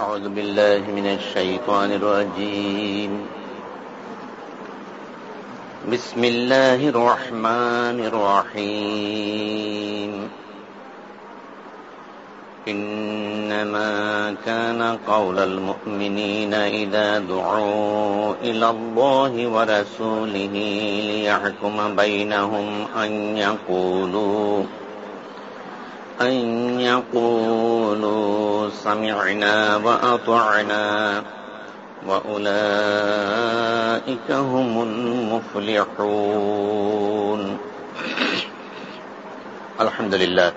أعوذ بالله من الشيطان الرجيم. بسم الله الرحمن الرحيم. إنما كان قول المؤمنين إذا دعوا إلى الله ورسوله ليحكم بينهم أن يقولوا أن يقولوا سمعنا وأطعنا وأولئك هم المفلحون الحمد لله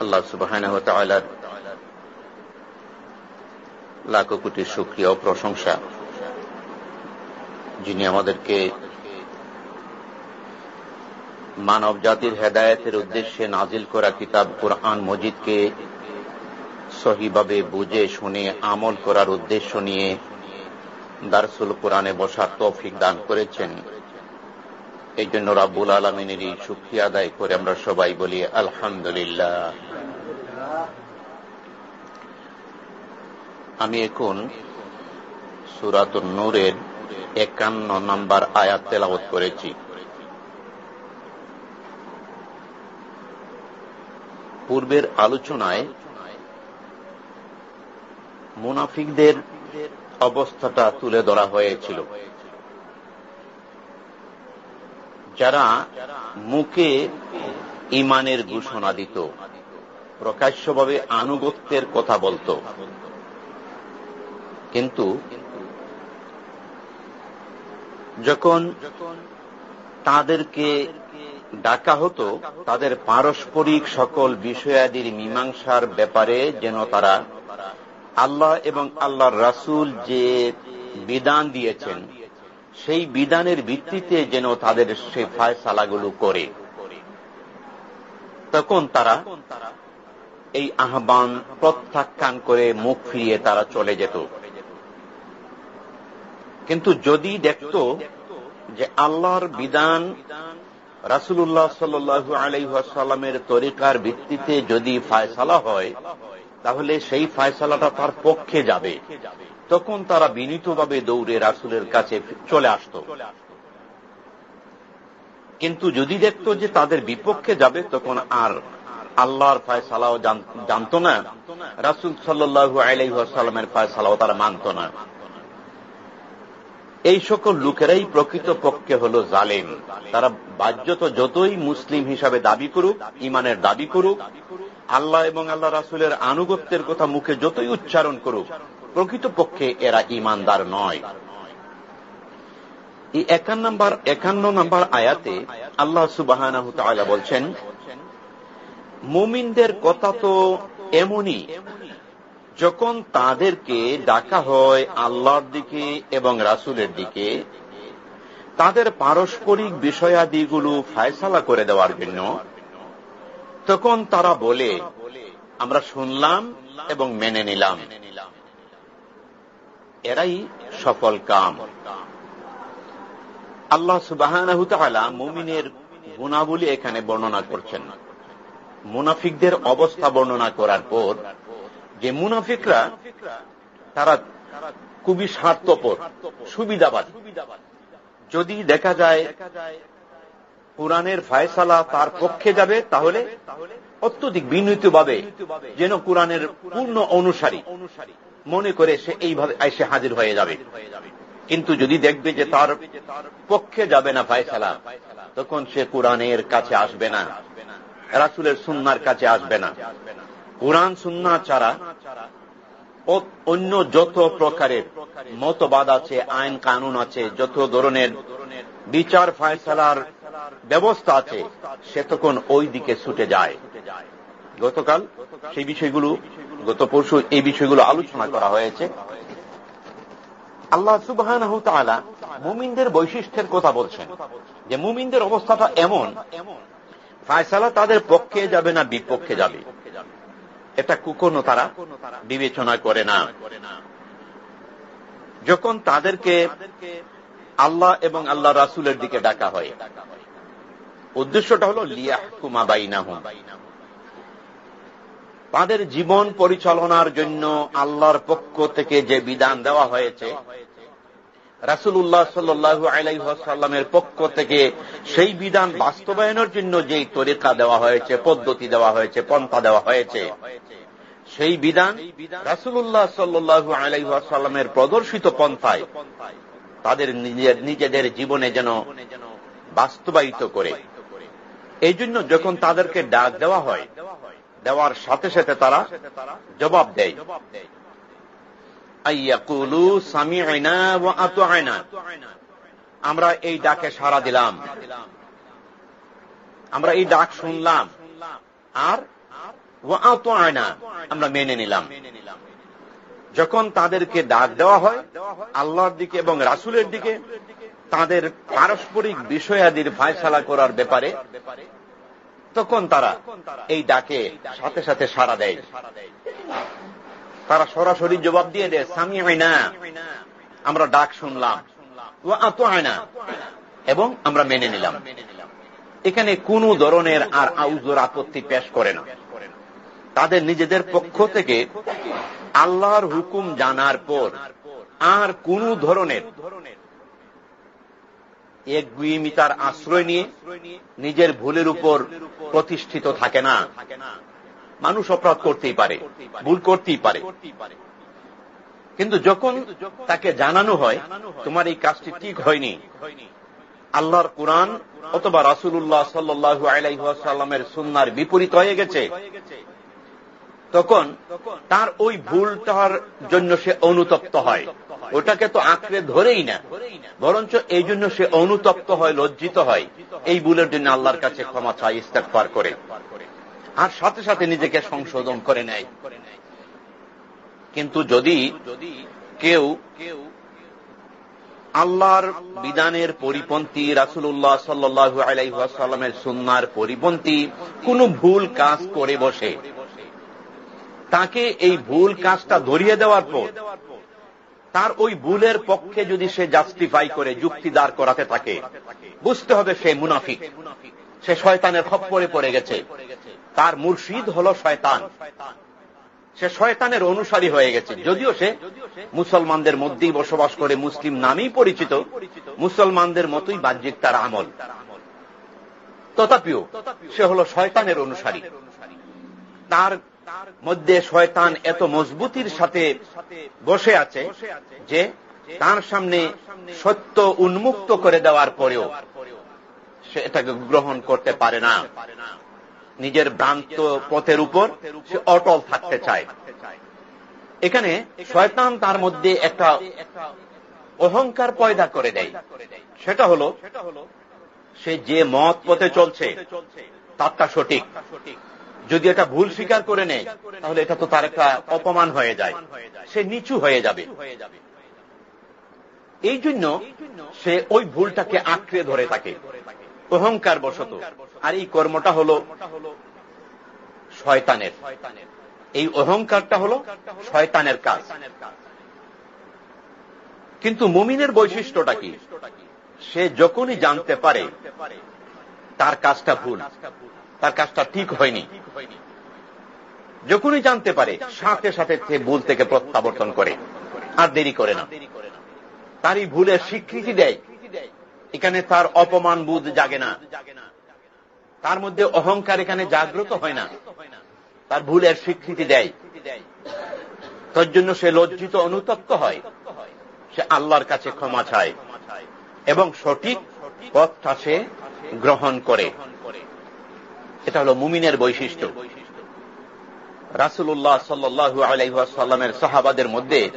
আল্লাহ সুবাহান লাখো কোটি সুক্রিয়া ও প্রশংসা যিনি আমাদেরকে মানব জাতির হেদায়তের উদ্দেশ্যে নাজিল করা কিতাব কোরআন মজিদকে সহিভাবে বুঝে, শুনে, আমল করার উদ্দেশ্য নিয়ে দারসুল কোরআনে বসার তৌফিক দান করেছেন। এই জন্য রাব্বুল আলমিনেরই সুক্রিয়া আদায় করে আমরা সবাই বলি আলহামদুলিল্লাহ। আমি এখন সুরাত নূরের একান্ন নম্বর আয়াত তেলাবত করেছি। পূর্বের আলোচনায় মুনাফিকদের অবস্থাটা তুলে ধরা হয়েছিল। যারা মুখে ইমানের ঘোষণা দিত, প্রকাশ্যভাবে আনুগত্যের কথা বলত। কিন্তু যখন তাদেরকে ডাকা হতো তাদের পারস্পরিক সকল বিষয়াদির মীমাংসার ব্যাপারে যেন তারা আল্লাহ এবং আল্লাহর রাসুল যে বিধান দিয়েছেন, সেই বিধানের ভিত্তিতে যেন তাদের সে ফায়সালাগুলো করে। তখন তারা এই আহ্বান প্রত্যাখ্যান করে মুখ ফিরিয়ে তারা চলে যেত। কিন্তু যদি দেখত যে আল্লাহর বিধান রাসুল্লাহ সাল্লু আলাইসাল্লামের তরিকার ভিত্তিতে যদি ফায়সালা হয়, তাহলে সেই ফায়সালাটা তার পক্ষে যাবে। তখন তারা বিনীতভাবে দৌড়ে রাসুলের কাছে চলে আসত। কিন্তু যদি দেখত যে তাদের বিপক্ষে যাবে, তখন আর আল্লাহর ফায়সালাও জানত না। রাসুল সাল্লু আলাইসাল্লামের ফায়সালাও তারা মানত না। এই সকল লোকেরাই প্রকৃত পক্ষে হল জালেম। তারা বাহ্যত যতই মুসলিম হিসাবে দাবি করুক ইমানের দাবি করুক, আল্লাহ এবং আল্লাহ রাসুলের আনুগত্যের কথা মুখে যতই উচ্চারণ করুক, প্রকৃত পক্ষে এরা ইমানদার নয়। এই একান্ন নম্বর একান্ন নম্বর আয়াতে আল্লাহ সুবাহ বলছেন, মুমিনদের কথা তো এমনই যখন তাদেরকে ডাকা হয় আল্লাহর দিকে এবং রাসুলের দিকে, তাদের পারস্পরিক বিষয়াদিগুলো ফায়সালা করে দেওয়ার জন্য, তখন তারা বলে, আমরা শুনলাম এবং মেনে নিলাম। এরাই সফল কাম। আল্লাহ সুবাহ মুমিনের গুণাবলী এখানে বর্ণনা করছেন। মুনাফিকদের অবস্থা বর্ণনা করার পর যে মুনাফিকরা, তারা খুবই স্বার্থপর, সুবিধাবাদ। যদি দেখা যায় কোরআনের ফায়সালা তার পক্ষে যাবে, তাহলে অত্যধিক বিনীতভাবে যেন কোরআনের পূর্ণ অনুসারী মনে করে সে এইভাবে এসে হাজির হয়ে যাবে। কিন্তু যদি দেখবে যে তার পক্ষে যাবে না ফায়সালা, তখন সে কোরআনের কাছে আসবে না, রাসুলের সুন্নার কাছে আসবে না। কোরআন সুন্না ছাড়া অন্য যত প্রকারের মতবাদ আছে, আইন, কানুন আছে, যত ধরনের বিচার ফায়সালার ব্যবস্থা আছে, সে তখন ওই দিকে ছুটে যায়। গতকাল সেই বিষয়গুলো, গত পরশু এই বিষয়গুলো আলোচনা করা হয়েছে। আল্লাহ সুবাহ মুমিনদের বৈশিষ্ট্যের কথা বলছেন, যে মুমিনদের অবস্থাটা এমন, ফায়সালা তাদের পক্ষে যাবে না বিপক্ষে যাবে। এটা কুকনো তারা বিবেচনা করে না। যখন তাদেরকে আল্লাহ এবং আল্লাহ রাসুলের দিকে ডাকা হয়, উদ্দেশ্যটা হল লিয়াহকুমা বাইনাহুম। তাদের জীবন পরিচালনার জন্য আল্লাহর পক্ষ থেকে যে বিধান দেওয়া হয়েছে রাসুল্লাহ সাল্লু আলাইসাল্লামের পক্ষ থেকে সেই বিধান বাস্তবায়নের জন্য যেই তরিকা দেওয়া হয়েছে, পদ্ধতি দেওয়া হয়েছে, পন্থা দেওয়া হয়েছে, সেই বিধান রাসুল্লাহ সাল্লু আলাইসাল্লামের প্রদর্শিত পন্থায় তাদের নিজেদের জীবনে যেন বাস্তবায়িত করে। এই জন্য যখন তাদেরকে ডাক দেওয়া হয়, দেওয়ার সাথে সাথে তারা জবাব দেয়। আমরা এই ডাকে সারা দিলাম। আমরা এই ডাক শুনলাম। আর আয়না আমরা মেনে নিলাম। যখন তাদেরকে ডাক দেওয়া হয়, আল্লাহর দিকে এবং রাসুলের দিকে, তাদের পারস্পরিক বিষয়াদির ফায়সালা করার ব্যাপারে, তখন তারা এই ডাকে সাথে সাথে সারা দেয়। তারা সরাসরি জবাব দিয়ে দেয় স্বামী হয় না আমরা ডাক শুনলাম। ও আত না এবং আমরা মেনে নিলাম। এখানে কোন ধরনের আর আউজোর আপত্তি পেশ করে না। তাদের নিজেদের পক্ষ থেকে আল্লাহর হুকুম জানার পর আর কোন ধরনের এক গুইমিতার আশ্রয় নিয়ে নিজের ভুলের উপর প্রতিষ্ঠিত থাকে না। মানুষ অপরাধ করতেই পারে, ভুল করতেই পারে। কিন্তু যখন তাকে জানানো হয়, তোমার এই কাজটি ঠিক হয়নি, আল্লাহর কোরআন অথবা রাসুল্লাহ সাল্লু আলাইসাল্লামের সুন্নার বিপরীত হয়ে গেছে, তখন তার ওই ভুলটার জন্য সে অনুতপ্ত হয়। ওটাকে তো আঁকড়ে ধরেই না, বরঞ্চ এই জন্য সে অনুতপ্ত হয়, লজ্জিত হয়। এই ভুলের জন্য আল্লাহর কাছে ক্ষমা চাই ইস্তেকবার করে। আর সাথে সাথে নিজেকে সংশোধন করে নেয়। কিন্তু যদি কেউ কেউ আল্লাহর বিধানের পরিপন্থী রাসুল্লাহ সাল্লু আলাইসাল্লামের সুন্নার পরিপন্থী কোন ভুল কাজ করে বসে, তাকে এই ভুল কাজটা ধরিয়ে দেওয়ার পর তার ওই ভুলের পক্ষে যদি সে জাস্টিফাই করে, যুক্তি দাঁড় করাতে থাকে, বুঝতে হবে সে মুনাফিক, সে শয়তানের খপ্পরে পড়ে গেছে। তার মুর্শিদ হল শয়তান। সে শয়তানের অনুসারী হয়ে গেছে। যদিও সে মুসলমানদের মধ্যেই বসবাস করে মুসলিম নামেই পরিচিত, মুসলমানদের মতোই বাহ্যিক তার আমল। তথাপিও সে হল শয়তানের অনুসারী। তার মধ্যে শয়তান এত মজবুতির সাথে বসে আছে যে তার সামনে সত্য উন্মুক্ত করে দেওয়ার পরেও সে এটাকে গ্রহণ করতে পারে না। নিজের ভ্রান্ত পথের উপর সে অটল থাকতে চায়। এখানে শয়তান তার মধ্যে একটা অহংকার পয়দা করে দেয়। সেটা হল, সে যে মত পথে চলছে, তারটা সঠিক। যদি এটা ভুল স্বীকার করে নেয়, তাহলে এটা তো তার একটা অপমান হয়ে যায়। সে নিচু হয়ে যাবে। এই জন্য সে ওই ভুলটাকে আঁকড়ে ধরে থাকে। অহংকার বশত আর এই কর্মটা হল শয়তানের। এই অহংকারটা হল শয়তানের কাজ। কিন্তু মুমিনের বৈশিষ্ট্যটা কি? সে যখনই জানতে পারে, তার কাজটা ভুল। তার কাজটা ঠিক হয়নি। যখনই জানতে পারে, সাথে সাথে সে ভুল থেকে প্রত্যাবর্তন করে। আর দেরি করে না। তার এই ভুলের স্বীকৃতি দেয়। এখানে তার অপমান বুধ জাগে না। তার মধ্যে অহংকার এখানে জাগ্রত হয় না। তার ভুলের স্বীকৃতি দেয়। তার জন্য সে লজ্জিত অনুতপ্ত হয়। সে আল্লাহর কাছে ক্ষমা চায়। এবং সঠিক পথটা সে গ্রহণ করে। এটা হল মুমিনের বৈশিষ্ট্য। রাসুল্লাহ সাল্লু আলাইসাল্লামের সাহাবাদের মধ্যে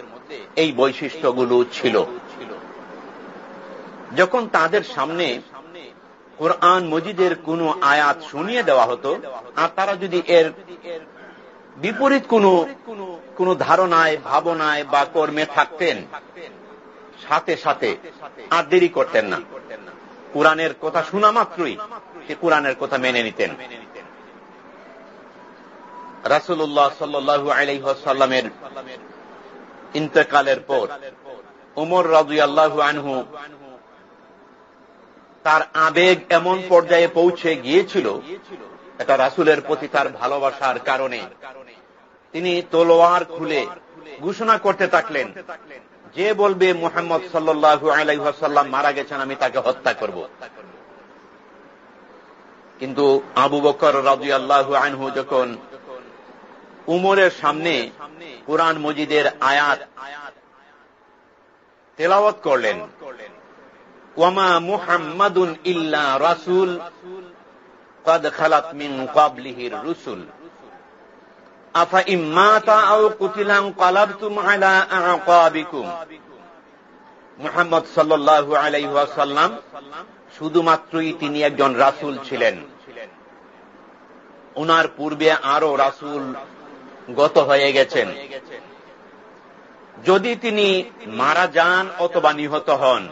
এই বৈশিষ্ট্যগুলো ছিল। যখন তাদের সামনে কোরআন মজিদের কোন আয়াত শুনিয়ে দেওয়া হতো, আর তারা যদি এর বিপরীত কোন কোন ধারণায়, ভাবনায় বা কর্মে থাকতেন, সাথে সাথে আর দেরি করতেন না। কোরআনের কথা শোনা মাত্রই সে কোরআনের কথা মেনে নিতেন। রাসুল্লাহ সাল্লু আলাইসাল্লামের ইন্তকালের পর উমর রাজু আল্লাহ আনহু তার আবেগ এমন পর্যায়ে পৌঁছে গিয়েছিল এটা রাসুলের প্রতি তার ভালোবাসার কারণে। তিনি তলোয়ার খুলে ঘোষণা করতে থাকলেন, যে বলবে মোহাম্মদ সাল্লু আলাইসাল্লাম মারা গেছেন, আমি তাকে হত্যা করব। কিন্তু আবু বকর রাজু আল্লাহ আনহু যখন উমরের সামনে কোরআন মজিদের আয়াত তেলাওয়াত করলেন মুহাম্মাদুন ইল্লা রাসুল কদ খালাত মিন কাবলিহির রুসুল। আফা ইম্মাতা আও কুতিলাম কালাবতুম আলা আকাবিকুম। মুহাম্মদ সাল্লাল্লাহু আলাইহি ওয়াসাল্লাম শুধুমাত্রই তিনি একজন রাসূল ছিলেন। ওনার পূর্বে আরও রাসূল গত হয়ে গেছেন। যদি তিনি মারা যান অথবা নিহত হন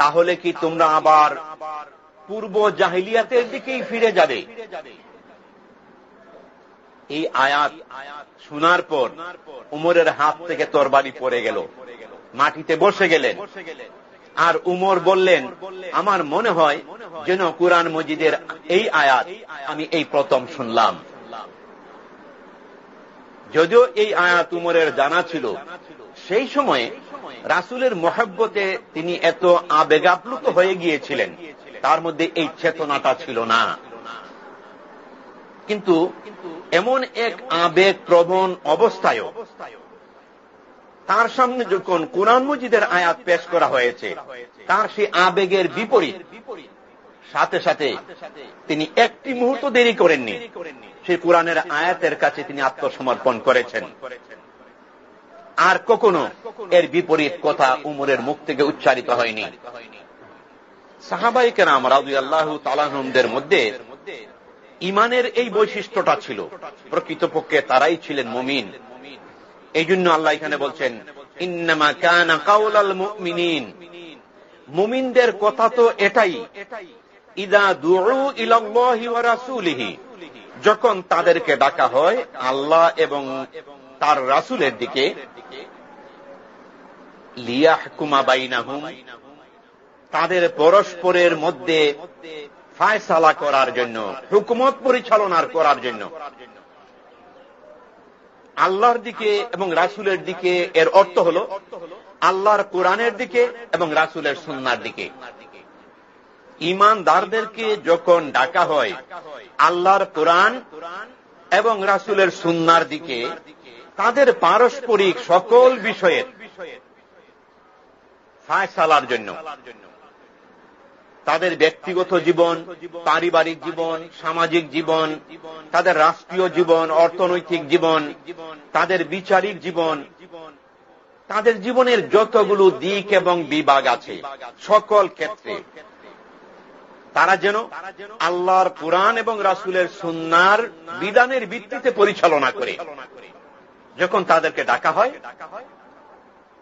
তাহলে কি তোমরা আবার পূর্ব জাহিলিয়াতের দিকেই ফিরে যাবে? এই আয়াত শোনার পর উমরের হাত থেকে তরবারি পড়ে গেল। মাটিতে বসে গেলেন। আর উমর বললেন, আমার মনে হয় যেন কোরআন মজিদের এই আয়াত আমি এই প্রথম শুনলাম। যদিও এই আয়াত উমরের জানা ছিল, সেই সময়ে রাসুলের মহব্বতে তিনি এত আবেগাপ্লুত হয়ে গিয়েছিলেন। তার মধ্যে এই চেতনাটা ছিল না। কিন্তু এমন এক আবেগ প্রবণ অবস্থায় তার সামনে যখন কোরআন মজিদের আয়াত পেশ করা হয়েছে, তার সেই আবেগের বিপরীত, সাথে সাথে তিনি একটি মুহূর্ত দেরি করেননি। সেই কোরআনের আয়াতের কাছে তিনি আত্মসমর্পণ করেছেন। আর কখনো এর বিপরীত কথা উমরের মুখ থেকে উচ্চারিত হয়নি। সাহাবাই কেরাম রাজু আল্লাহ তালাহমদের মধ্যে ইমানের এই বৈশিষ্ট্যটা ছিল। প্রকৃতপক্ষে তারাই ছিলেন মমিন। এই জন্য আল্লাহ এখানে বলছেন, ইন্নামা কানা কাউলাল মুমিনিন। মুমিনদের কথা তো এটাই, ইদা দুউ ইলাল্লাহি ওয়া রাসূলিহি। যখন তাদেরকে ডাকা হয় আল্লাহ এবং তার রাসূলের দিকে লিয়াহকুমা বাইনাহুম, তাদের পরস্পরের মধ্যে ফায়সালা করার জন্য, হুকুমত পরিচালনার করার জন্য। আল্লাহর দিকে এবং রাসুলের দিকে এর অর্থ হল আল্লাহর কোরআনের দিকে এবং রাসুলের সুন্নার দিকে। ইমানদারদেরকে যখন ডাকা হয় আল্লাহর কোরআন এবং রাসুলের সুন্নার দিকে, তাদের পারস্পরিক সকল বিষয়ের ফায়সালার জন্য। তাদের ব্যক্তিগত জীবন, পারিবারিক জীবন, সামাজিক জীবন, তাদের রাষ্ট্রীয় জীবন, অর্থনৈতিক জীবন, তাদের বিচারিক জীবন, তাদের জীবনের যতগুলো দিক এবং বিভাগ আছে, সকল ক্ষেত্রে তারা যেন আল্লাহর কোরআন এবং রাসুলের সুন্নার বিধানের ভিত্তিতে পরিচালনা করে। যখন তাদেরকে ডাকা হয়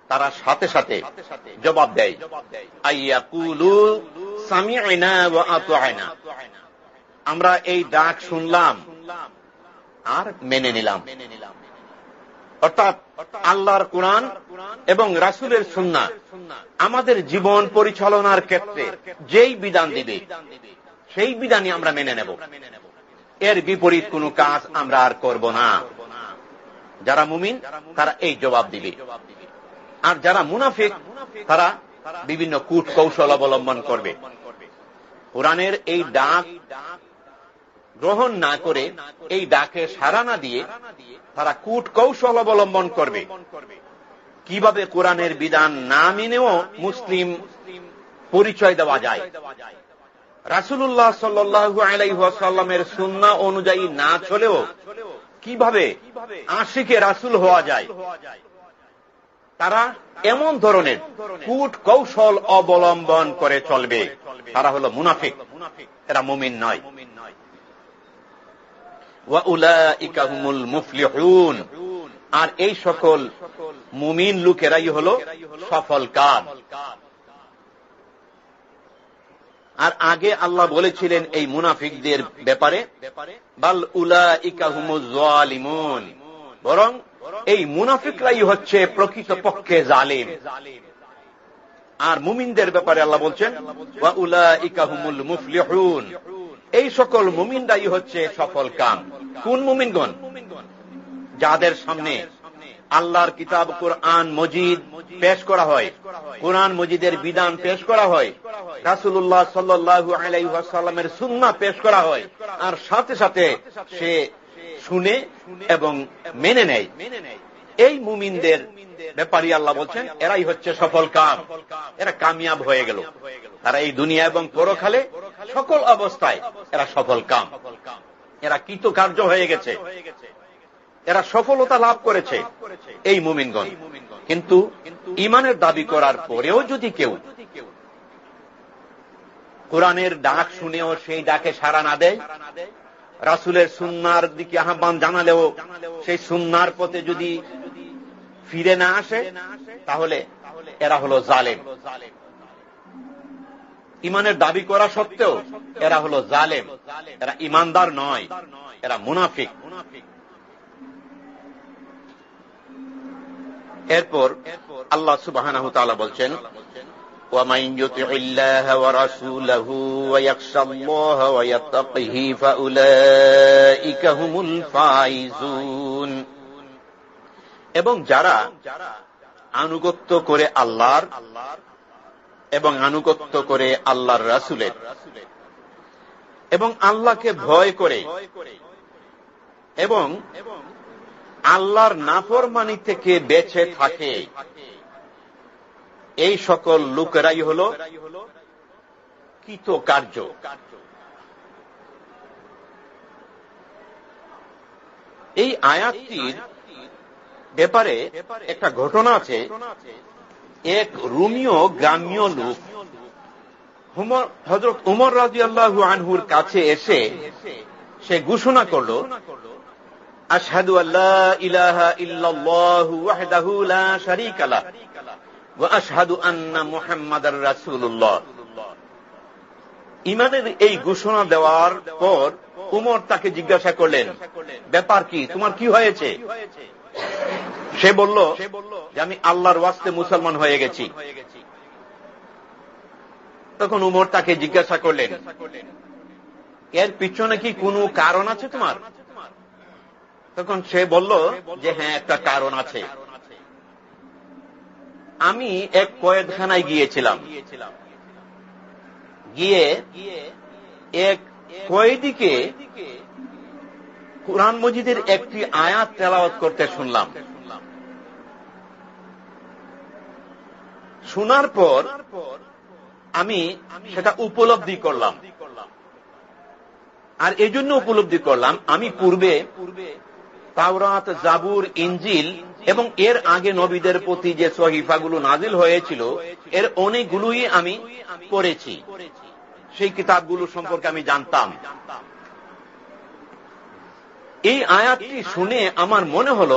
তারা সাথে সাথে জবাব দেয়। আমরা এই ডাক শুনলাম আর মেনে নিলাম। অর্থাৎ আল্লাহর কোরআন এবং রাসুলের সুন্না আমাদের জীবন পরিচালনার ক্ষেত্রে যেই বিধান দিবে, সেই বিধানই আমরা মেনে নেব। এর বিপরীত কোন কাজ আমরা আর করব না। যারা মুমিন, তারা এই জবাব দিবে। আর যারা মুনাফিক, তারা বিভিন্ন কূট কৌশল অবলম্বন করবে। কোরআনের এই ডাক গ্রহণ না করে, এই ডাকে সারা না দিয়ে তারা কূট কৌশল অবলম্বন করবে। কীভাবে কোরআনের বিধান না মেনেও মুসলিম পরিচয় দেওয়া যায়? রাসুল্লাহ সাল্লু আলাইসাল্লামের সুন্না অনুযায়ী না চলেও কীভাবে আশিকে রাসুল হওয়া যায়? তারা এমন ধরনের কূট কৌশল অবলম্বন করে চলবে। তারা হল মুনাফিক। এরা মুমিন নয়। আর এই সকল মুমিন লোকেরাই হল সফল কাজ আর আগে আল্লাহ বলেছিলেন এই মুনাফিকদের ব্যাপারে, বাল উলা ইকাহুমুজালিমুন বরং এই মুনাফিকরাই হচ্ছে প্রকৃত পক্ষে জালিম। আর মুমিনদের ব্যাপারে আল্লাহ বলছেন মুফলিহুন। এই সকল মুমিনরাই হচ্ছে সফল কাম। কোন মুমিনগণ? যাদের সামনে আল্লাহর কিতাব, কোরআন, মজিদ পেশ করা হয়, কোরআন, মজিদের বিধান পেশ করা হয় রাসুল্লাহ সাল্লু আলাইসাল্লামের সুন্না পেশ করা হয়, আর সাথে সাথে সে শুনে এবং মেনে নেয়। এই মুমিনদের ব্যাপারী আল্লাহ বলছেন, এরাই হচ্ছে সফল কাম এরা কামিয়াব হয়ে গেল। তারা এই দুনিয়া এবং পরখালে সকল অবস্থায় এরা সফল কাম। এরা কৃতকার্য হয়ে গেছে। এরা সফলতা লাভ করেছে এই মুমিনগণ। কিন্তু ইমানের দাবি করার পরেও যদি কেউ কোরআনের ডাক শুনেও সেই ডাকে সাড়া না দেয় রাসুলের সুন্নার দিকে আহ্বান জানালেও সেই সুন্নার পথে যদি ফিরে না আসে, তাহলে এরা হল জালেম। ইমানের দাবি করা সত্ত্বেও এরা হল জালেম। এরা ইমানদার নয়, এরা মুনাফিক। এরপর আল্লাহ সুবাহ বলছেন ومن يطع الله ورسوله ويخشى الله ويتقه فأولئك هم الفائزون এবং যারা আনুগত্য করে আল্লাহর এবং আনুগত্য করে আল্লাহর রাসুলের এবং আল্লাহকে ভয় করে এবং আল্লাহর নাফরমানি থেকে বেঁচে থাকে এই সকল লোকেরাই হল কৃতকার্য। এই আয়াতটির ব্যাপারে একটা ঘটনা আছে। এক রুমিও গ্রাম্য লোক হজরত উমর রাজি আল্লাহ আনহুর কাছে এসে সে ঘোষণা করল, আশহাদু আল্লাহ ইলাহা ইল্লাল্লাহু ওয়াহদাহু লা ওয়া আশহাদু আন্না মুহাম্মাদার রাসূলুল্লাহ। ইমানের এই ঘোষণা দেওয়ার পর উমর তাকে জিজ্ঞাসা করলেন, ব্যাপার কি? তোমার কি হয়েছে? সে বলল, যে আমি আল্লাহর ওয়াস্তে মুসলমান হয়ে গেছি। তখন উমর তাকে জিজ্ঞাসা করলেন, এর পিছনে কি কোনো কারণ আছে তোমার? তখন সে বলল, যে হ্যাঁ একটা কারণ আছে। আমি এক কয়েদখানায় গিয়েছিলাম। গিয়ে এক কয়েদিকে কোরআন মজিদের একটি আয়াত তেলাওয়াত করতে শুনলাম। শোনার পর আমি সেটা উপলব্ধি করলাম। আর এই জন্য উপলব্ধি করলাম, আমি পূর্বে তাওরাত, জাবুর ইঞ্জিল এবং এর আগে নবীদের প্রতি যে সহিফাগুলো নাজিল হয়েছিল, এর অনেকগুলোই আমি পড়েছি। সেই কিতাবগুলো সম্পর্কে আমি জানতাম। এই আয়াতটি শুনে আমার মনে হল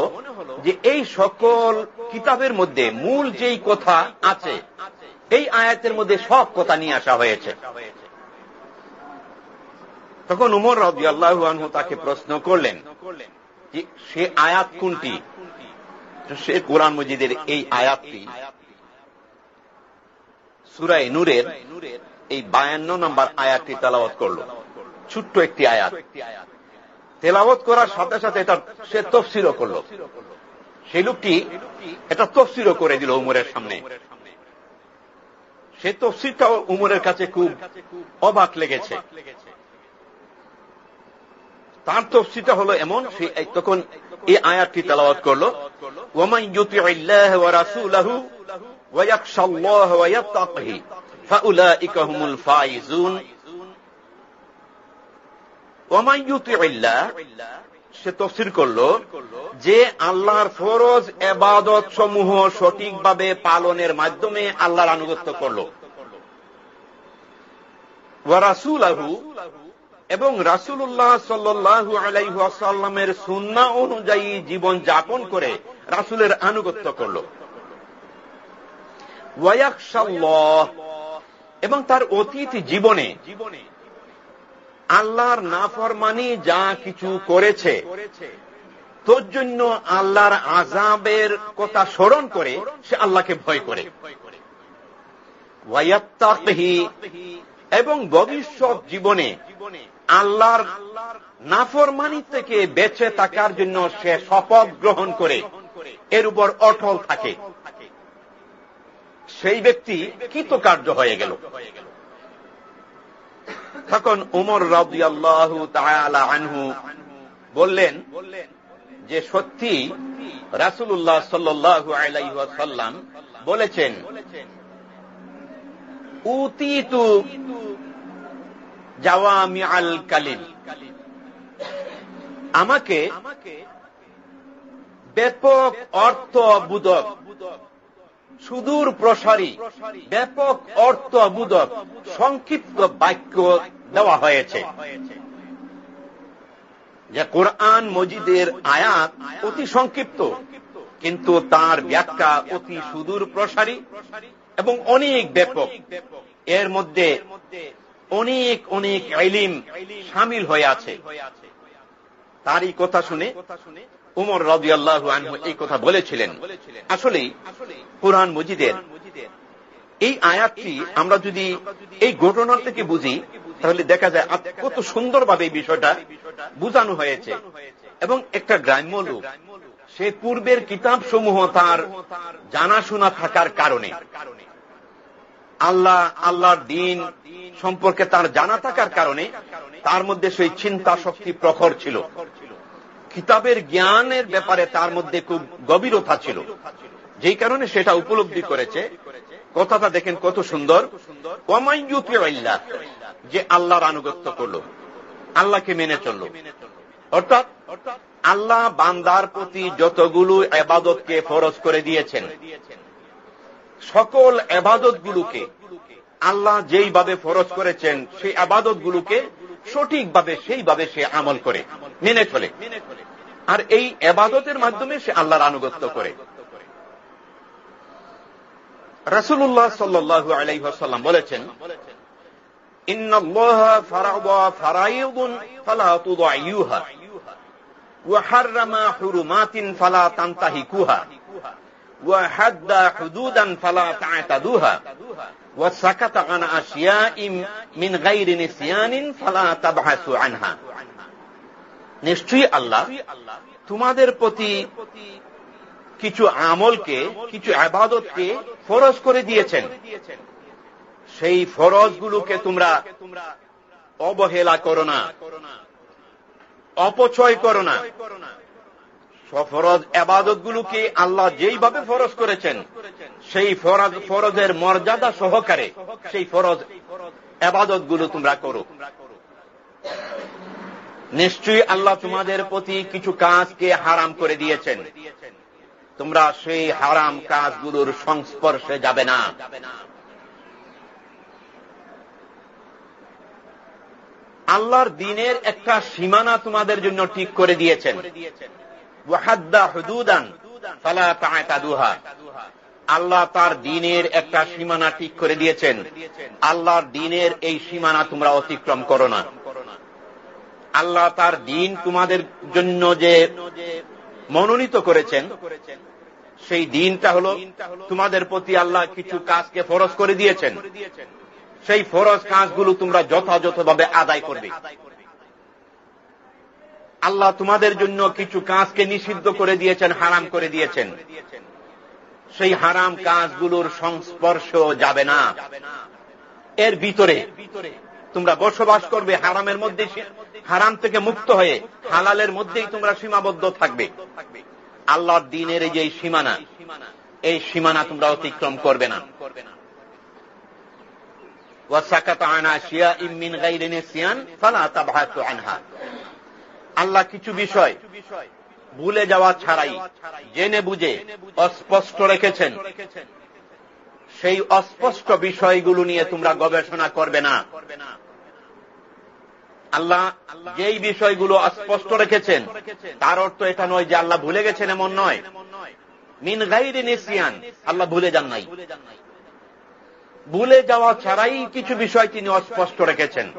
যে এই সকল কিতাবের মধ্যে মূল যেই কথা আছে, এই আয়াতের মধ্যে সব কথা নিয়ে আসা হয়েছে। তখন উমর রবি আল্লাহ তাকে প্রশ্ন করলেন যে সে আয়াত কোনটি? সে কোরআন মজিদের এই আয়াতটি। সুরাই নূরের এই বায়ান্ন নম্বর আয়াতটি তেলাওয়াত করল। ছোট্ট একটি আয়াত। তেলাওয়াত করার সাথে সাথে এটা সে তফসিরও করল। সেই লোকটি এটা তফসিরও করে দিল উমরের সামনে। সে তফসিরটাও উমরের কাছে খুব অবাক লেগেছে। তার তফসিটা হলো এমন, সে তখন এই আয়াতটি তেলাওয়াত করল ওমাই ইউতি সে তফসির করল, যে আল্লাহর ফরজ এবাদত সমূহ সঠিকভাবে পালনের মাধ্যমে আল্লাহর আনুগত্য করল। ওয়া রাসূলাহু এবং রাসুল্লাহ সাল্লু আলাইসাল্লামের সুন্না অনুযায়ী জীবন যাপন করে রাসুলের আনুগত্য করল। এবং তার অতীত জীবনে আল্লাহর নাফরমানি যা কিছু করেছে, তোর জন্য আল্লাহর আজাবের কথা স্মরণ করে সে আল্লাহকে ভয় করে। এবং ভবিষ্যৎ জীবনে জীবনে আল্লাহর নাফরমানি থেকে বেঁচে থাকার জন্য সে শপথ গ্রহণ করে। এর উপর অটল থাকে। সেই ব্যক্তি কৃতকার্য হয়ে গেল। তখন উমর রাবি আল্লাহ আনহু বললেন যে, সত্যি রাসুল্লাহ সাল্লু আলাইসাল্লাম বলেছেন, উতিতু জাওয়ামি আল কালিম। আমাকে ব্যাপক অর্থ বুদক সুদূর প্রসারী, ব্যাপক অর্থ বুদক সংক্ষিপ্ত বাক্য দেওয়া হয়েছে। যে কোরআন মজিদের আয়াত অতি সংক্ষিপ্ত, কিন্তু তার ব্যাখ্যা অতি সুদূর প্রসারী এবং অনেক ব্যাপক। এর মধ্যে অনেক অনেক আইলিম সামিল হয়ে আছে। তারই কথা শুনে উমর রাজি আল্লাহ এই কথা বলেছিলেন। আসলেই কোরআন মজিদের এই আয়াতটি আমরা যদি এই ঘটনার থেকে বুঝি, তাহলে দেখা যায় কত সুন্দরভাবে এই বিষয়টা বুঝানো হয়েছে। এবং একটা গ্রাম্য লোক, সে পূর্বের কিতাব সমূহ তার জানাশোনা থাকার কারণে। আল্লাহ, আল্লাহর দিন সম্পর্কে তার জানা থাকার কারণে তার মধ্যে সেই চিন্তা শক্তি প্রখর ছিল। কিতাবের জ্ঞানের ব্যাপারে তার মধ্যে খুব গভীরতা ছিল। যেই কারণে সেটা উপলব্ধি করেছে। কথাটা দেখেন কত সুন্দর। যে আল্লাহর আনুগত্য করল। আল্লাহকে মেনে চলল। অর্থাৎ আল্লাহ বান্দার প্রতি যতগুলো এবাদতকে ফরজ করে দিয়েছেন সকল আবাদত গুলোকে আল্লাহ যেইভাবে ফরজ করেছেন, সেই আবাদত গুলোকে সঠিকভাবে সেইভাবে সে আমল করে, মেনে চলে। আর এই আবাদতের মাধ্যমে সে আল্লাহর আনুগত্য করে। রসুল্লাহ সাল্লাহ আলাইসাল্লাম বলেছেন ইন্নআল্লাহ وحد حدودا فلا تعتدوها وسكت عن أشياء من غير نسيان فلا تبحثوا عنها নিশ্চয়ই আল্লাহ তোমাদের প্রতি কিছু আমলকে কিছু আবাদতকে ফরজ করে দিয়েছেন সেই ফরজগুলোকে তোমরা অবহেলা করো না অপচয় করো না ফরজ আবাদত গুলোকে আল্লাহ যেইভাবে ফরজ করেছেন, সেই ফরজ, ফরজের মর্যাদা সহকারে সেই ফরজ আবাদতগুলো তোমরা করো। নিশ্চয়ই আল্লাহ তোমাদের প্রতি কিছু কাজকে হারাম করে দিয়েছেন। তোমরা সেই হারাম কাজগুলোর সংস্পর্শে যাবে না। আল্লাহর দিনের একটা সীমানা তোমাদের জন্য ঠিক করে দিয়েছেন। আল্লাহ তার দিনের একটা সীমানা ঠিক করে দিয়েছেন। আল্লাহর দিনের এই সীমানা তোমরা অতিক্রম করো না। আল্লাহ তার দিন তোমাদের জন্য যে মনোনীত করেছেন, সেই দিনটা হল তোমাদের প্রতি আল্লাহ কিছু কাজকে ফরজ করে দিয়েছেন। সেই ফরজ কাজগুলো তোমরা যথাযথভাবে আদায় করবে। আল্লাহ তোমাদের জন্য কিছু কাজকে নিষিদ্ধ করে দিয়েছেন, হারাম করে দিয়েছেন। সেই হারাম কাজগুলোর সংস্পর্শ যাবে না। এর ভিতরে তোমরা বসবাস করবে হারামের মধ্যে হারাম থেকে মুক্ত হয়ে হালালের মধ্যেই তোমরা সীমাবদ্ধ থাকবে। আল্লাহর দিনের এই যে সীমানা, এই সীমানা তোমরা অতিক্রম করবে না। আল্লাহ কিছু বিষয় ভুলে যাওয়া ছাড়াই, জেনে বুঝে অস্পষ্ট রেখেছেন। সেই অস্পষ্ট বিষয়গুলো নিয়ে তোমরা গবেষণা করবে না। আল্লাহ যেই বিষয়গুলো অস্পষ্ট রেখেছেন, তার অর্থ এটা নয় যে আল্লাহ ভুলে গেছেন এমন নয়। মিন গাইরে নেসিয়ান, আল্লাহ ভুলে যান নাই। ভুলে যাওয়া ছাড়াই কিছু বিষয় তিনি অস্পষ্ট রেখেছেন।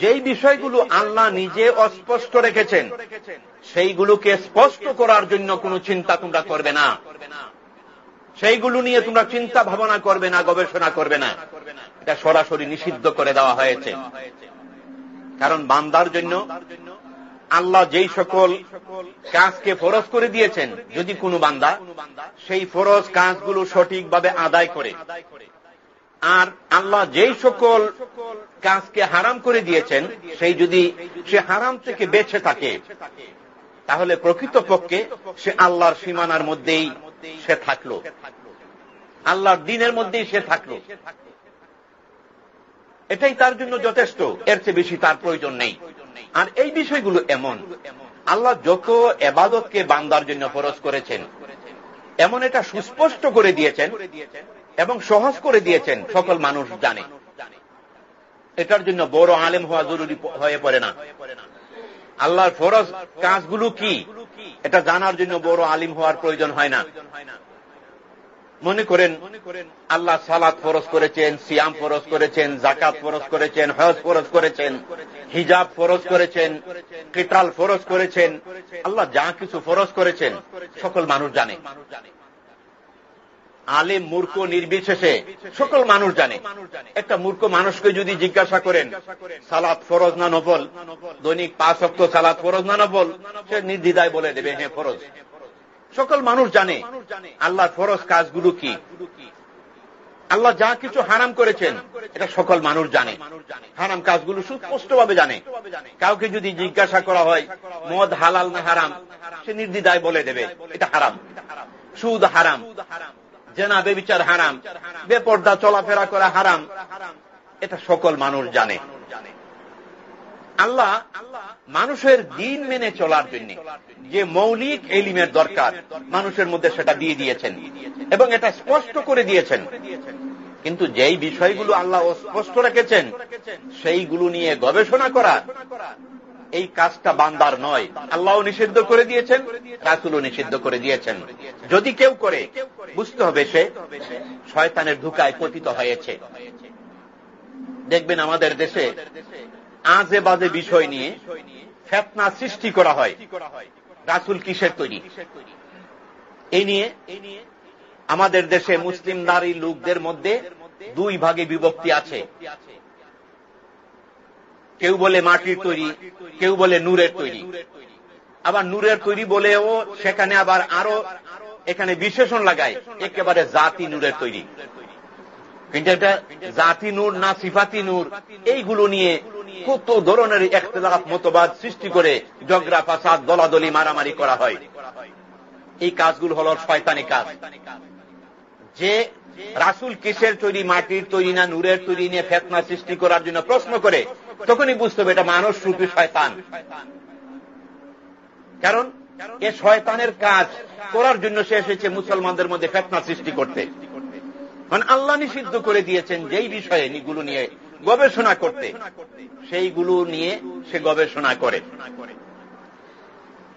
যেই বিষয়গুলো আল্লাহ নিজে অস্পষ্ট রেখেছেন, সেইগুলোকে স্পষ্ট করার জন্য কোনো চিন্তা তোমরা করবে না। সেইগুলো নিয়ে তোমরা চিন্তা ভাবনা করবে না, গবেষণা করবে না। এটা সরাসরি নিষিদ্ধ করে দেওয়া হয়েছে। কারণ বান্দার জন্য আল্লাহ যেই সকল কাজকে ফরজ করে দিয়েছেন, যদি কোনো বান্দা সেই ফরজ কাজগুলো সঠিকভাবে আদায় করে আর আল্লাহ যেই সকল কাজকে হারাম করে দিয়েছেন, সেই যদি সে হারাম থেকে বেঁচে থাকে, তাহলে প্রকৃতপক্ষে সে আল্লাহর সীমানার মধ্যেই সে থাকল। আল্লাহর দিনের মধ্যেই সে থাকল। এটাই তার জন্য যথেষ্ট। এর চেয়ে বেশি তার প্রয়োজন নেই। আর এই বিষয়গুলো এমন। আল্লাহ যত এবাদতকে বান্দার জন্য ফরজ করেছেন, এমন এটা সুস্পষ্ট করে দিয়েছেন এবং সহজ করে দিয়েছেন, সকল মানুষ জানে। এটার জন্য বড় আলেম হওয়া জরুরি হয়ে পড়ে না। আল্লাহর ফরজ কাজগুলো কি, এটা জানার জন্য বড় আলিম হওয়ার প্রয়োজন হয় না। মনে করেন, আল্লাহ সালাদ ফরজ করেছেন, সিয়াম ফরজ করেছেন জাকাত ফরজ করেছেন, হজ ফরজ করেছেন, হিজাব ফরজ করেছেন কিটাল ফরজ করেছেন। আল্লাহ যা কিছু ফরজ করেছেন, সকল মানুষ জানে। আলেম, মূর্খ, নির্বিশেষে সকল মানুষ জানে। একটা মূর্খ মানুষকে যদি জিজ্ঞাসা করেন সালাদ ফরজ না নবল দৈনিক পাঁচ অক্ট সালাদ ফরজ না নবল সে নির্দিদায় বলে দেবে হ্যাঁ ফরজ। সকল মানুষ জানে, আল্লাহর ফরজ কাজগুলো কি? আল্লাহ যা কিছু হারাম করেছেন, এটা সকল মানুষ জানে। হারাম কাজগুলো সুস্পষ্টভাবে জানে। কাউকে যদি জিজ্ঞাসা করা হয়, মদ হালাল না হারাম? সে নির্দিদায় বলে দেবে, এটা হারাম। সুদ হারাম। জেনা বেবিচার হারাম, বেপর্দা চলাফেরা করা হারাম। এটা সকল মানুষ জানে। আল্লাহ মানুষের দিন মেনে চলার জন্য যে মৌলিক এলিমের দরকার, মানুষের মধ্যে সেটা দিয়ে দিয়েছেন এবং এটা স্পষ্ট করে দিয়েছেন। কিন্তু যেই বিষয়গুলো আল্লাহ স্পষ্ট রেখেছেন, সেইগুলো নিয়ে গবেষণা করা এই কাজটা বান্দার নয়। আল্লাহ নিষিদ্ধ করে দিয়েছেন, রাসুলও নিষিদ্ধ করে দিয়েছেন। যদি কেউ করে, বুঝতে হবে সে শয়তানের ধুকায় পতিত হয়েছে। দেখবেন আমাদের দেশে আজে বাজে বিষয় নিয়ে ফেতনা সৃষ্টি করা হয়। রাসুল কিসের তৈরি? এই নিয়ে আমাদের দেশে মুসলিম নারী লোকদের মধ্যে দুই ভাগে বিভক্তি আছে। কেউ বলে মাটির তৈরি, কেউ বলে নূরের তৈরি। আবার নূরের তৈরি বলেও সেখানে আবার আরও এখানে বিশেষণ লাগায়, একেবারে জাতি নূরের তৈরি। কিন্তু এটা জাতি নূর না সিফাতি নূর, এইগুলো নিয়ে কত ধরনের একতলাফ মতবাদ সৃষ্টি করে জগরা ফাসাদ, দলাদলি, মারামারি করা হয়। এই কাজগুলো হল শয়তানি কাজ। যে রাসুল কিসের তৈরি মাটির তৈরি না নূরের তৈরি নিয়ে ফেতনা সৃষ্টি করার জন্য প্রশ্ন করে, তখনই বুঝতে হবে এটা মানুষ রূপী শয়তান। কারণ এ শয়তানের কাজ করার জন্য সে এসেছে মুসলমানদের মধ্যে ফেতনা সৃষ্টি করতে। মানে আল্লাহ নিষিদ্ধ করে দিয়েছেন যেই বিষয়ে গুলো নিয়ে গবেষণা করতে। সেইগুলো নিয়ে সে গবেষণা করে।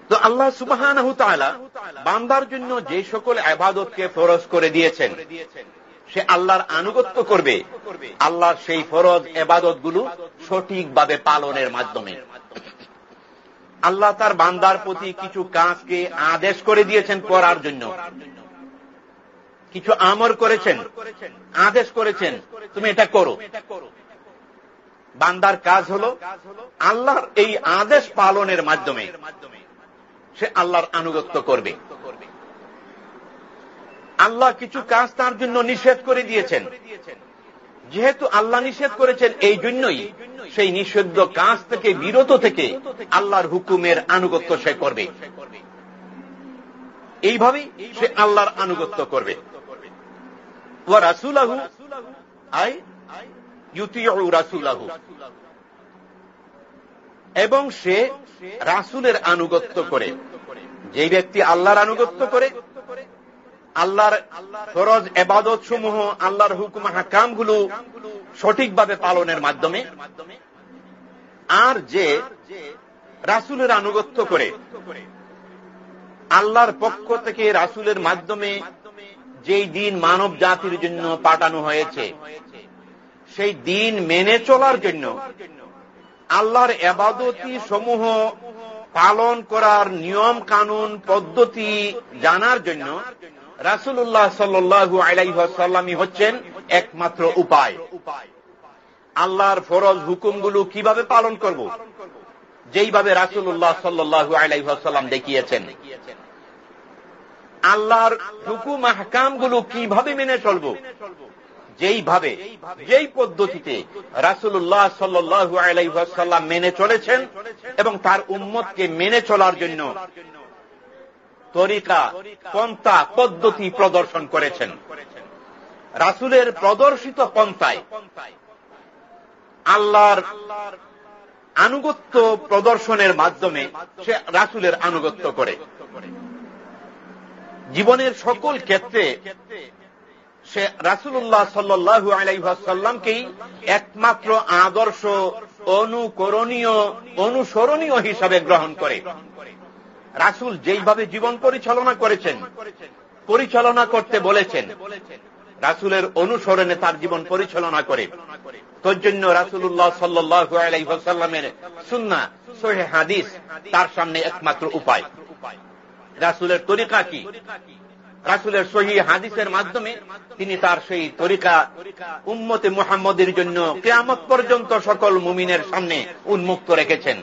তো আল্লাহ সুবাহান বান্দার জন্য যে সকল আবাদতকে ফরজ করে দিয়েছেন, সে আল্লাহর আনুগত্য করবে। আল্লাহর সেই ফরজ এবাদতগুলো সঠিকভাবে পালনের মাধ্যমে। আল্লাহ তার বান্দার প্রতি কিছু কাজকে আদেশ করে দিয়েছেন করার জন্য। কিছু আমর করেছেন, আদেশ করেছেন, তুমি এটা করো। বান্দার কাজ হল আল্লাহর এই আদেশ পালনের মাধ্যমে। সে আল্লাহর আনুগত্য করবে। আল্লাহ কিছু কাজ তার জন্য নিষেধ করে দিয়েছেন। যেহেতু আল্লাহ নিষেধ করেছেন, এই জন্যই সেই নিষিদ্ধ কাজ থেকে, বিরত থেকে আল্লাহর হুকুমের আনুগত্য সে করবে। এইভাবেই সে আল্লাহর আনুগত্য করবে। এবং সে রাসুলের আনুগত্য করে। যে ব্যক্তি আল্লাহর আনুগত্য করে, আল্লাহর ফরজ এবাদত সমূহ আল্লাহর হুকুম হাকামগুলো সঠিকভাবে পালনের মাধ্যমে, আর যে রাসুলের আনুগত্য করে, আল্লাহর পক্ষ থেকে রাসুলের মাধ্যমে যেই দিন মানব জাতির জন্য পাঠানো হয়েছে, সেই দিন মেনে চলার জন্য আল্লাহর এবাদতি সমূহ পালন করার নিয়ম কানুন পদ্ধতি জানার জন্য রাসুল্লাহ সাল্লু আলাইসাল্লামই হচ্ছেন একমাত্র উপায়। আল্লাহর ফরজ হুকুমগুলো কীভাবে পালন করব? যেইভাবে রাসুল্লাহ সাল্লু আলাইসাল্লাম দেখিয়েছেন। আল্লাহর হুকুম আহকামগুলো কীভাবে মেনে চলব? যেইভাবে, যেই পদ্ধতিতে রাসুল্লাহ সাল্লু মেনে চলেছেন এবং তার উম্মতকে মেনে চলার জন্য তরিকা, পন্থা, পদ্ধতি প্রদর্শন করেছেন। রাসুলের প্রদর্শিত পন্থায় আল্লাহর আনুগত্য প্রদর্শনের মাধ্যমে সে রাসুলের আনুগত্য করে। জীবনের সকল ক্ষেত্রে সে রাসুল্লাহ সাল্লু আলাইসাল্লামকেই একমাত্র আদর্শ অনুকরণীয়, অনুসরণীয় হিসাবে গ্রহণ করে। রাসুল যেইভাবে জীবন পরিচালনা করেছেন, পরিচালনা করতে বলেছেন, রাসুলের অনুসরণে তার জীবন পরিচালনা করে। তোর জন্য রাসুল্লাহ সাল্লু আলাইসাল্লামের সুন্না সোহে হাদিস তার সামনে একমাত্র উপায়। রাসুলের তরিকা কি? রাসুলের সহি হাদিসের মাধ্যমে তিনি তার সেই তরিকা উম্মতে মুহাম্মদের জন্য কেয়ামত পর্যন্ত সকল মুমিনের সামনে উন্মুক্ত রেখেছেন।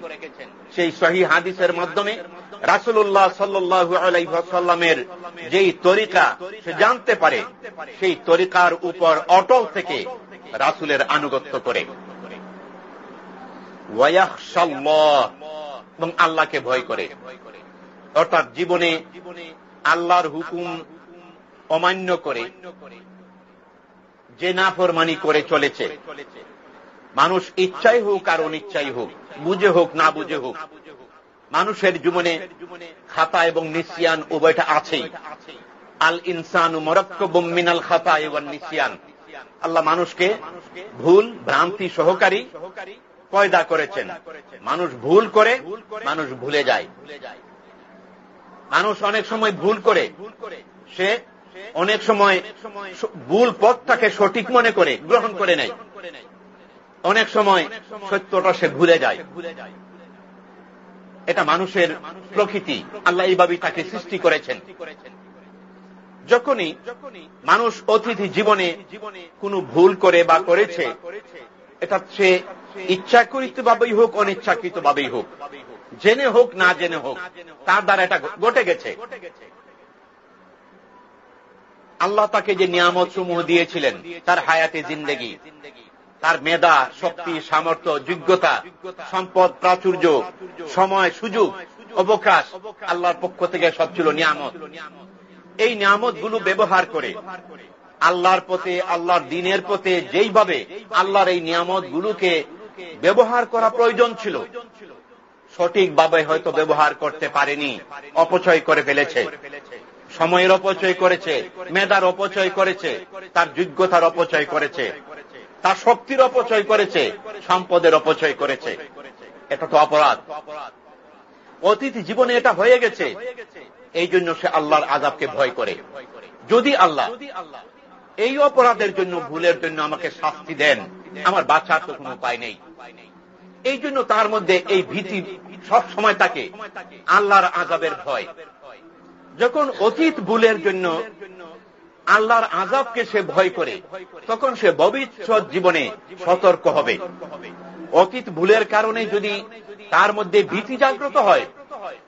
সেই সহি হাদিসের মাধ্যমে রাসুল্লাহ সাল্লু আলাইসাল্লামের যেই তরিকা সে জানতে পারে, সেই তরিকার উপর অটল থেকে রাসুলের আনুগত্য করে। এবং আল্লাহকে ভয় করে। অর্থাৎ জীবনে আল্লাহর হুকুম অমান্য করে, যে নাফরমানি করে চলেছে। মানুষ ইচ্ছাই হোক আর অনিচ্ছাই হোক, বুঝে হোক, না বুঝে হোক, মানুষের জীবনে খাতা এবং নিসিয়ান উভয়টা আছেই। আল ইনসান মরক্কবিনাল খাতা এবং নিসিয়ান। আল্লাহ মানুষকে ভুল ভ্রান্তি সহকারী পয়দা করেছেন। মানুষ ভুল করে, মানুষ ভুলে যায়। মানুষ অনেক সময় ভুল করে। সে অনেক সময় ভুল পথটাকে সঠিক মনে করে, গ্রহণ করে নেয়। অনেক সময় সত্যটা সে ভুলে যায়। এটা মানুষের প্রকৃতি। আল্লাহ এইভাবেই তাকে সৃষ্টি করেছেন। যখনই মানুষ অতিথি জীবনে কোনো ভুল করে বা করেছে, এটা সে ইচ্ছাকৃত ভাবেই হোক অনিচ্ছাকৃত ভাবেই হোক। জেনে হোক, না জেনে হোক, তার দ্বারা এটা ঘটে গেছে। আল্লাহ তাকে যে নিয়ামত সমূহ দিয়েছিলেন, তার হায়াতে জিন্দেগি, তার মেধা, শক্তি, সামর্থ্য, যোগ্যতা, সম্পদ, প্রাচুর্য, সময়, সুযোগ, অবকাশ আল্লাহর পক্ষ থেকে সব ছিল নিয়ামত। এই নিয়ামতগুলো ব্যবহার করে আল্লাহর পথে, আল্লাহর দিনের পথে যেইভাবে আল্লাহর এই নিয়ামত গুলোকে ব্যবহার করা প্রয়োজন ছিল সঠিকভাবে হয়তো ব্যবহার করতে পারেনি, অপচয় করে ফেলেছে। সময়ের অপচয় করেছে, মেধার অপচয় করেছে, তার যোগ্যতার অপচয় করেছে, তার শক্তির অপচয় করেছে, সম্পদের অপচয় করেছে। এটা তো অপরাধ। অতীত জীবনে এটা হয়ে গেছে। এই জন্য সে আল্লাহর আজাবকে ভয় করে। যদি আল্লাহ এই অপরাধের জন্য, ভুলের জন্য আমাকে শাস্তি দেন, আমার বাচ্চার তো কোনো উপায় নেই। এই জন্য তার মধ্যে এই ভীতি সব সময় তাকে আল্লাহর আজাবের ভয়। যখন অতীত ভুলের জন্য আল্লাহর আজাবকে সে ভয় করে, তখন সে ভবিষ্যৎ জীবনে সতর্ক হবে। অতীত ভুলের কারণে যদি তার মধ্যে ভীতি জাগ্রত হয়,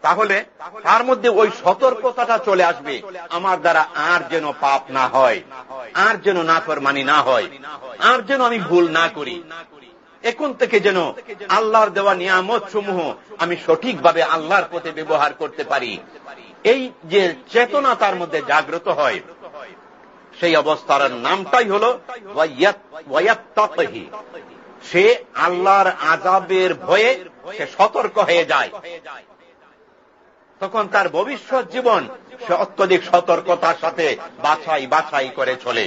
তাহলে তার মধ্যে ওই সতর্কতাটা চলে আসবে, আমার দ্বারা আর যেন পাপ না হয়, আর যেন না মানি না হয়, আর যেন আমি ভুল না করি। এখন থেকে যেন আল্লাহর দেওয়া নিয়ামত সমূহ আমি সঠিকভাবে আল্লাহর পথে ব্যবহার করতে পারি। এই যে চেতনা তার মধ্যে জাগ্রত হয়, সেই অবস্থার নামটাই হল সে আল্লাহর আজাবের ভয়ে সে সতর্ক হয়ে যায়। তখন তার ভবিষ্যৎ জীবন সে অত্যধিক সতর্কতার সাথে বাছাই বাছাই করে চলে।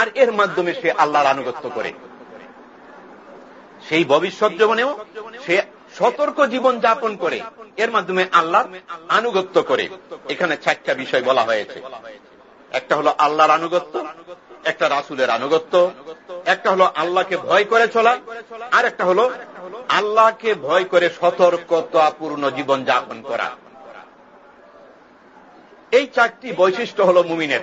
আর এর মাধ্যমে সে আল্লাহর আনুগত্য করে। সেই ভবিষ্যৎ জীবনেও সে সতর্ক জীবন যাপন করে। এর মাধ্যমে আল্লাহ আনুগত্য করে। এখানে চারটা বিষয় বলা হয়েছে। একটা হলো আল্লাহর আনুগত্য, একটা রাসুলের আনুগত্য, একটা হলো আল্লাহকে ভয় করে চলা, আর একটা হলো আল্লাহকে ভয় করে সতর্কতাপূর্ণ জীবন যাপন করা। এই চারটি বৈশিষ্ট্য হল মুমিনের।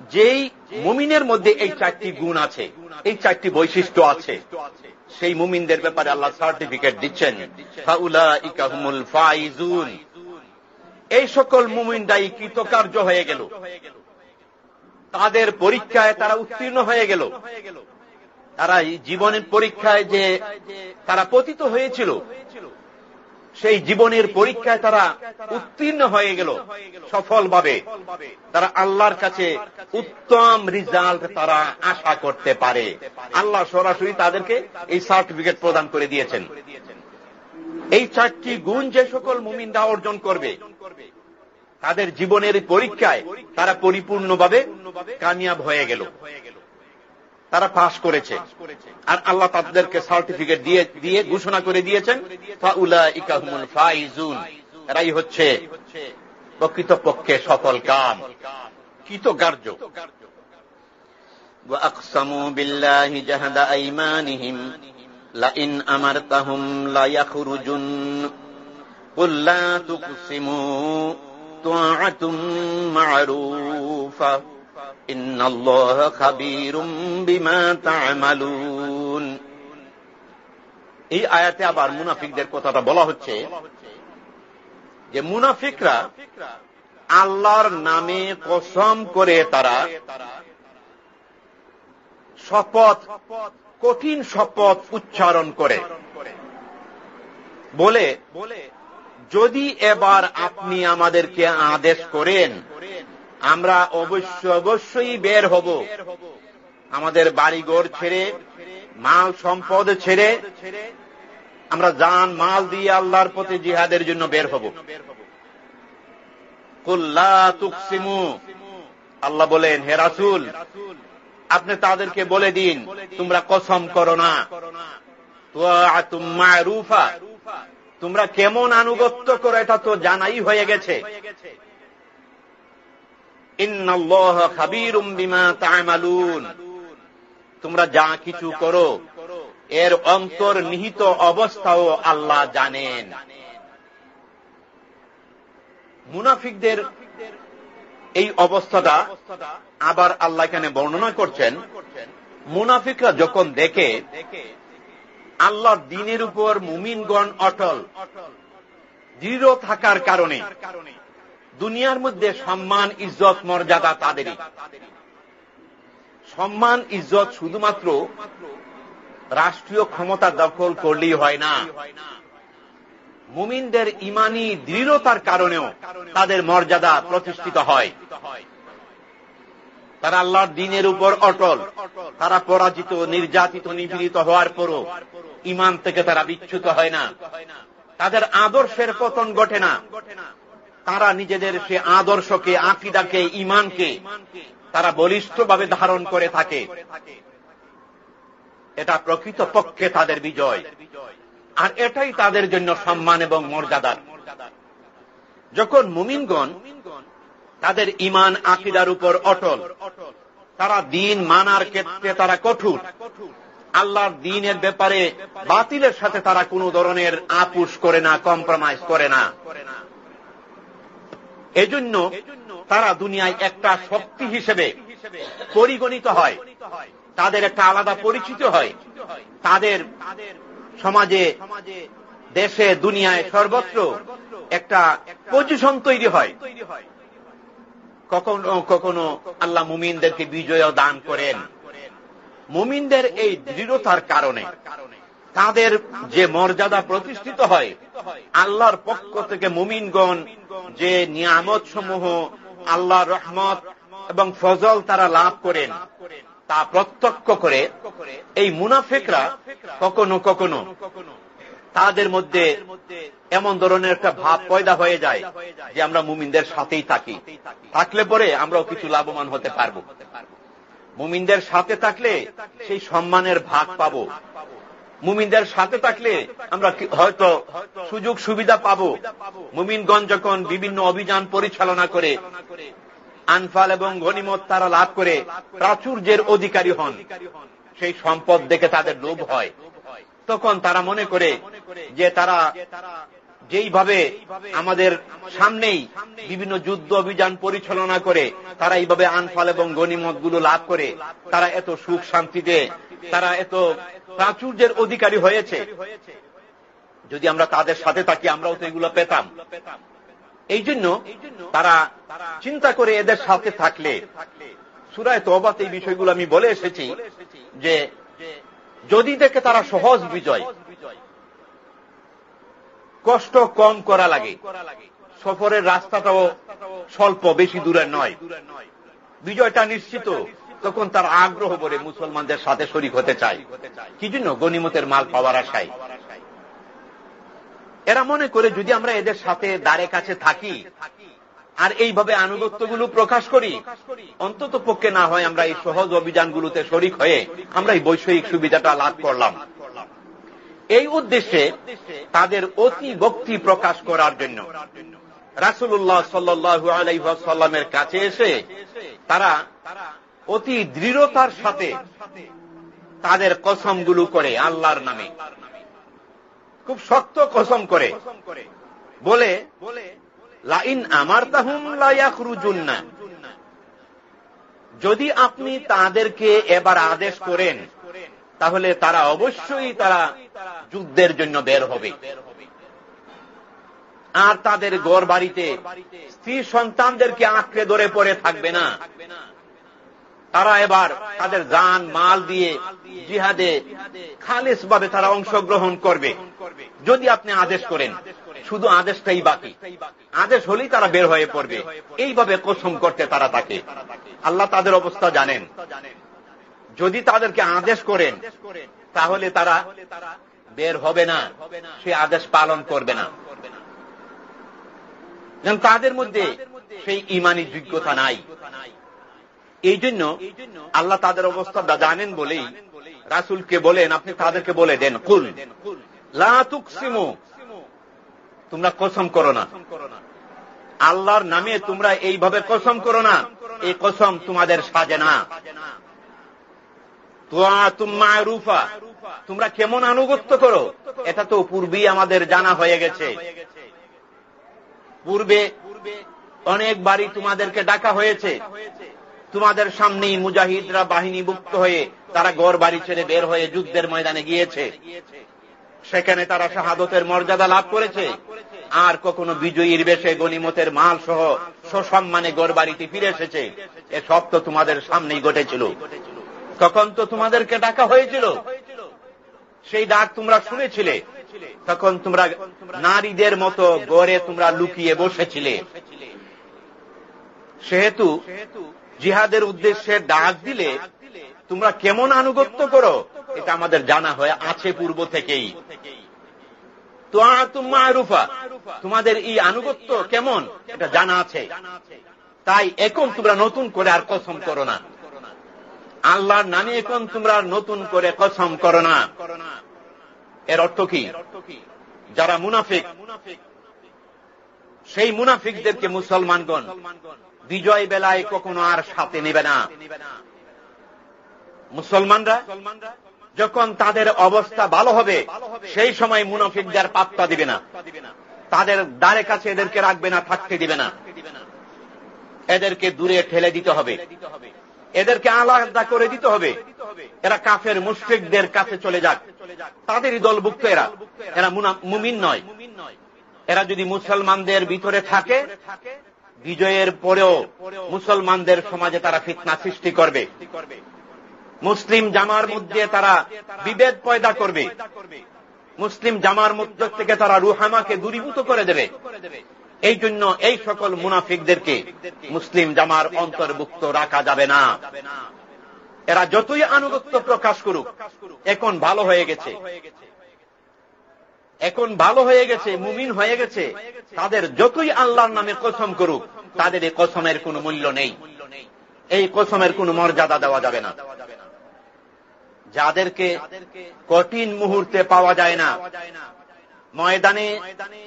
যেই মুমিনের মধ্যে এই চারটি গুণ আছে, এই চারটি বৈশিষ্ট্য আছে, সেই মুমিনদের ব্যাপারে আল্লাহ সার্টিফিকেট দিচ্ছেন। এই সকল মুমিনরাই কৃতকার্য হয়ে গেল। তাদের পরীক্ষায় তারা উত্তীর্ণ হয়ে গেল। তারা জীবনের পরীক্ষায় যে তারা পতিত হয়েছিল সেই জীবনের পরীক্ষায় তারা উত্তীর্ণ হয়ে গেল সফলভাবে। তারা আল্লাহর কাছে উত্তম রিজাল্ট তারা আশা করতে পারে। আল্লাহ সরাসরি তাদেরকে এই সার্টিফিকেট প্রদান করে দিয়েছেন। এই চারটি গুণ যে সকল মুমিনরা অর্জন করবে, তাদের জীবনের পরীক্ষায় তারা পরিপূর্ণভাবে কামিয়াব হয়ে গেল। তারা পাশ করেছে আর আল্লাহ তাদেরকে সার্টিফিকেট দিয়ে দিয়ে ঘোষণা করে দিয়েছেন ফাইজুন এরাই হচ্ছে প্রকৃতপক্ষে সফল কাম কৃতকার্য وأقسموا بالله جهد أيمانهم لئن أمرتهم ليخرجن قل لا تقسموا طاعة معروفة এই আয়াতে আবার মুনাফিকদের কথাটা বলা হচ্ছে যে মুনাফিকরা আল্লাহর নামে কসম করে তারা শপথ, কঠিন শপথ উচ্চারণ করে। বলে, যদি এবার আপনি আমাদেরকে আদেশ করেন আমরা অবশ্য অবশ্যই বের হব। আমাদের বাড়িঘর ছেড়ে, মাল সম্পদ ছেড়ে, আমরা যান মাল দিয়ে আল্লাহর পথে জিহাদের জন্য বের হব। তুকসিমু। আল্লাহ বলেন, হে রাসুল, আপনি তাদেরকে বলে দিন, তোমরা কসম করো না। তোমরা কেমন আনুগত্য করো, এটা তো জানাই হয়ে গেছে। তোমরা যা কিছু করো, এর অন্তর নিহিত অবস্থাও আল্লাহ জানেন। মুনাফিকদের এই অবস্থাটা আবার আল্লাহ এখানে বর্ণনা করছেন। মুনাফিকরা যখন দেখে আল্লাহর দিনের উপর মুমিনগণ অটল, দৃঢ় থাকার কারণে দুনিয়ার মধ্যে সম্মান, ইজ্জত, মর্যাদা তাদেরই। সম্মান, ইজ্জত শুধুমাত্র রাষ্ট্রীয় ক্ষমতা দখল করলেই হয় না। মুমিনদের ইমানি দৃঢ়তার কারণেও তাদের মর্যাদা প্রতিষ্ঠিত হয়। তারা আল্লাহর দিনের উপর অটল। তারা পরাজিত, নির্যাতিত, নিপীড়িত হওয়ার পরও ইমান থেকে তারা বিচ্যুত হয় না। তাদের আদর্শের পতন ঘটে না। তারা নিজেদের সে আদর্শকে, আকিদাকে ইমানকে তারা বলিষ্ঠভাবে ধারণ করে থাকে। এটা প্রকৃত পক্ষে তাদের বিজয়। আর এটাই তাদের জন্য সম্মান এবং মর্যাদার যখন মুমিনগণ তাদের ইমান আকিদার উপর অটল, তারা দিন মানার ক্ষেত্রে তারা কঠোর। আল্লাহর দিনের ব্যাপারে বাতিলের সাথে তারা কোন ধরনের আপুস করে না, কম্প্রোমাইজ করে না। এজন্য তারা দুনিয়ায় একটা শক্তি হিসেবে পরিগণিত হয়। তাদের একটা আলাদা পরিচিত হয়। তাদের সমাজে, দেশে, দুনিয়ায় সর্বত্র একটা পজিশন তৈরি হয়। কখনো কখনো আল্লাহ মুমিনদেরকে বিজয় দান করেন। মুমিনদের এই দৃঢ়তার কারণে। তাদের যে মর্যাদা প্রতিষ্ঠিত হয়, আল্লাহর পক্ষ থেকে মুমিনগণ যে নিয়ামত সমূহ আল্লাহর রহমত এবং ফজল তারা লাভ করেন, তা প্রত্যক্ষ করে এই মুনাফিকরা কখনো কখনো তাদের মধ্যে এমন ধরনের একটা ভাব পয়দা হয়ে যায় যে আমরা মুমিনদের সাথেই থাকি। থাকলে পরে আমরাও কিছু লাভবান হতে পারব। মুমিনদের সাথে থাকলে সেই সম্মানের ভাগ পাব। মুমিনদের সাথে থাকলে আমরা হয়তো সুযোগ, সুবিধা পাব। মুমিনগঞ্জ যখন বিভিন্ন অভিযান পরিচালনা করে, আনফাল এবং গনিমত তারা লাভ করে, প্রাচুর্যের অধিকারী হন। সেই সম্পদ দেখে তাদের লোভ হয়। তখন তারা মনে করে যে তারা যেইভাবে আমাদের সামনেই বিভিন্ন যুদ্ধ অভিযান পরিচালনা করে, তারা এইভাবে আনফাল এবং গণিমতগুলো লাভ করে, তারা এত সুখ শান্তিতে তারা এত প্রাচুর্যের অধিকারী হয়েছে। যদি আমরা তাদের সাথে থাকি, আমরাও তো এগুলো পেতাম। এই জন্য তারা চিন্তা করে এদের সাথে থাকলে। সুরায় তবাত এই বিষয়গুলো আমি বলে এসেছি যে যদি দেখে তারা সহজ বিজয়, কষ্ট কম করা লাগে, সফরের রাস্তাটাও স্বল্প, বেশি দূরের নয়। বিজয়টা নিশ্চিত। তখন তার আগ্রহ করে মুসলমানদের সাথে শরিক হতে চায়। কি জন্য? গনিমতের মাল পাওয়ার আশায়। এরা মনে করে, যদি আমরা এদের সাথে দ্বারে কাছে থাকি আর এইভাবে আনুগত্যগুলো প্রকাশ করি, অন্তত পক্ষে না হয় আমরা এই সহজ অভিযানগুলোতে শরিক হয়ে আমরা এই বৈষয়িক সুবিধাটা লাভ করলাম। এই উদ্দেশ্যে তাদের অতি ভক্তি প্রকাশ করার জন্য রাসুল্লাহ সাল্লু আলাইসাল্লামের কাছে এসে তারা অতি দৃঢ়তার সাথে তাদের কসমগুলো করে আল্লাহর নামে। খুব শক্ত কসম করে বলে, লাইন আমার তাহুম লাইয়াকরুজুন্না যদি আপনি তাদেরকে এবার আদেশ করেন, তাহলে তারা অবশ্যই তারা যুদ্ধের জন্য বের হবে। আর তাদের গড় বাড়িতে স্ত্রী সন্তানদেরকে আঁকড়ে ধরে পড়ে থাকবে না। তারা এবার তাদের যান মাল দিয়ে জিহাদে খালেস ভাবে তারা অংশগ্রহণ করবে। যদি আপনি আদেশ করেন, শুধু আদেশটাই বাকি। আদেশ হলেই তারা বের হয়ে পড়বে। এইভাবে কসম করতে তারা তাকে। আল্লাহ তাদের অবস্থা জানেন। যদি তাদেরকে আদেশ করেন, তাহলে তারা বের হবে না। সে আদেশ পালন করবে না। তাদের মধ্যে সেই ইমানি যোগ্যতা নাই। এই জন্য আল্লাহ তাদের অবস্থা জানেন বলেই রাসুলকে বলেন, আপনি তাদেরকে বলে দেন, কুল লাতুকসিমু তোমরা কসম করো না। আল্লাহর নামে তোমরা এইভাবে কসম করো না, এই কসম তোমাদের সাজে না। রুফা তোমরা কেমন আনুগত্য করো? এটা তো পূর্বেই আমাদের জানা হয়ে গেছে। পূর্বে অনেক বাড়ি তোমাদেরকে ডাকা হয়েছে। তোমাদের সামনেই মুজাহিদরা বাহিনী মুক্ত হয়ে তারা গড় বাড়ি ছেড়ে বের হয়ে যুদ্ধের ময়দানে গিয়েছে। সেখানে তারা শাহাদতের মর্যাদা লাভ করেছে। আর কখনো বিজয়ীর বেশে গণিমতের মাল সহ সসম্মানে গড় বাড়িতে ফিরে এসেছে। এসব তো তোমাদের সামনেই ঘটেছিল। তখন তো তোমাদেরকে ডাকা হয়েছিল। সেই ডাক তোমরা শুনেছিলে। তখন তোমরা নারীদের মতো গড়ে তোমরা লুকিয়ে বসেছিলে। সেহেতু জিহাদের উদ্দেশ্যে ডাক দিলে তোমরা কেমন আনুগত্য করো? এটা আমাদের জানা হয়ে আছে পূর্ব থেকেই। তো রুফা তোমাদের এই আনুগত্য কেমন? এটা জানা আছে। তাই এখন তোমরা নতুন করে আর কসম করো না। আল্লাহর নামে এখন তোমরা নতুন করে কসম করো না। এর অর্থ কি? যারা মুনাফিক, সেই মুনাফিকদেরকে মুসলমানগণ বিজয় বেলায় কখনো আর সাথে নেবে না। মুসলমানরা যখন তাদের অবস্থা ভালো হবে, সেই সময় মুনাফিকদের পাত্তা দিবে না। তাদের দ্বারে কাছে এদেরকে রাখবে না, থাকতে দিবে না। এদেরকে দূরে ঠেলে দিতে হবে। এদেরকে আলাদা করে দিতে হবে। এরা কাফের মুশ্রিকদের কাছে চলে যাক। তাদেরই দলভুক্ত এরা। এরা মুমিন নয়। এরা যদি মুসলমানদের ভিতরে থাকে বিজয়ের পরেও মুসলমানদের সমাজে তারা ফিতনা সৃষ্টি করবে। মুসলিম জামার মধ্যে তারা বিভেদ পয়দা করবে। মুসলিম জামার মধ্য থেকে তারা রুহামাকে দূরীভূত করে দেবে। এই জন্য এই সকল মুনাফিকদেরকে মুসলিম জামার অন্তর্ভুক্ত রাখা যাবে না। এরা যতই আনুগত্য প্রকাশ করুক, এখন ভালো হয়ে গেছে। এখন ভালো হয়ে গেছে, মুমিন হয়ে গেছে, তাদের যতই আল্লাহর নামে কসম করুক, তাদের এই কসমের কোন মূল্য নেই। এই কসমের কোন মর্যাদা দেওয়া যাবে না। যাদেরকে কঠিন মুহূর্তে পাওয়া যায় না, ময়দানে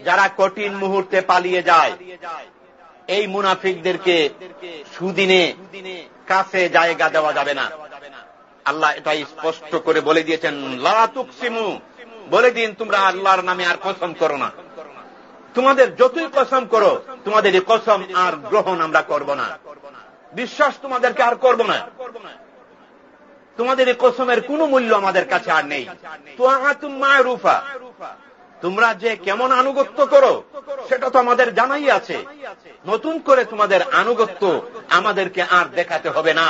যারা কঠিন মুহূর্তে পালিয়ে যায়, এই মুনাফিকদেরকে সুদিনে কাছে জায়গা দেওয়া যাবে না। আল্লাহ এটাই স্পষ্ট করে বলে দিয়েছেন লাতুকসিমু বলে দিন, তোমরা আল্লাহর নামে আর কসম করো না। তোমাদের যতই কসম করো, তোমাদের এই কসম আর গ্রহণ আমরা করব না। বিশ্বাস তোমাদেরকে আর করব না। তোমাদের এই কসমের কোন মূল্য আমাদের কাছে আর নেই। রুফা তোমরা যে কেমন আনুগত্য করো, সেটা তো আমাদের জানাই আছে। নতুন করে তোমাদের আনুগত্য আমাদেরকে আর দেখাতে হবে না।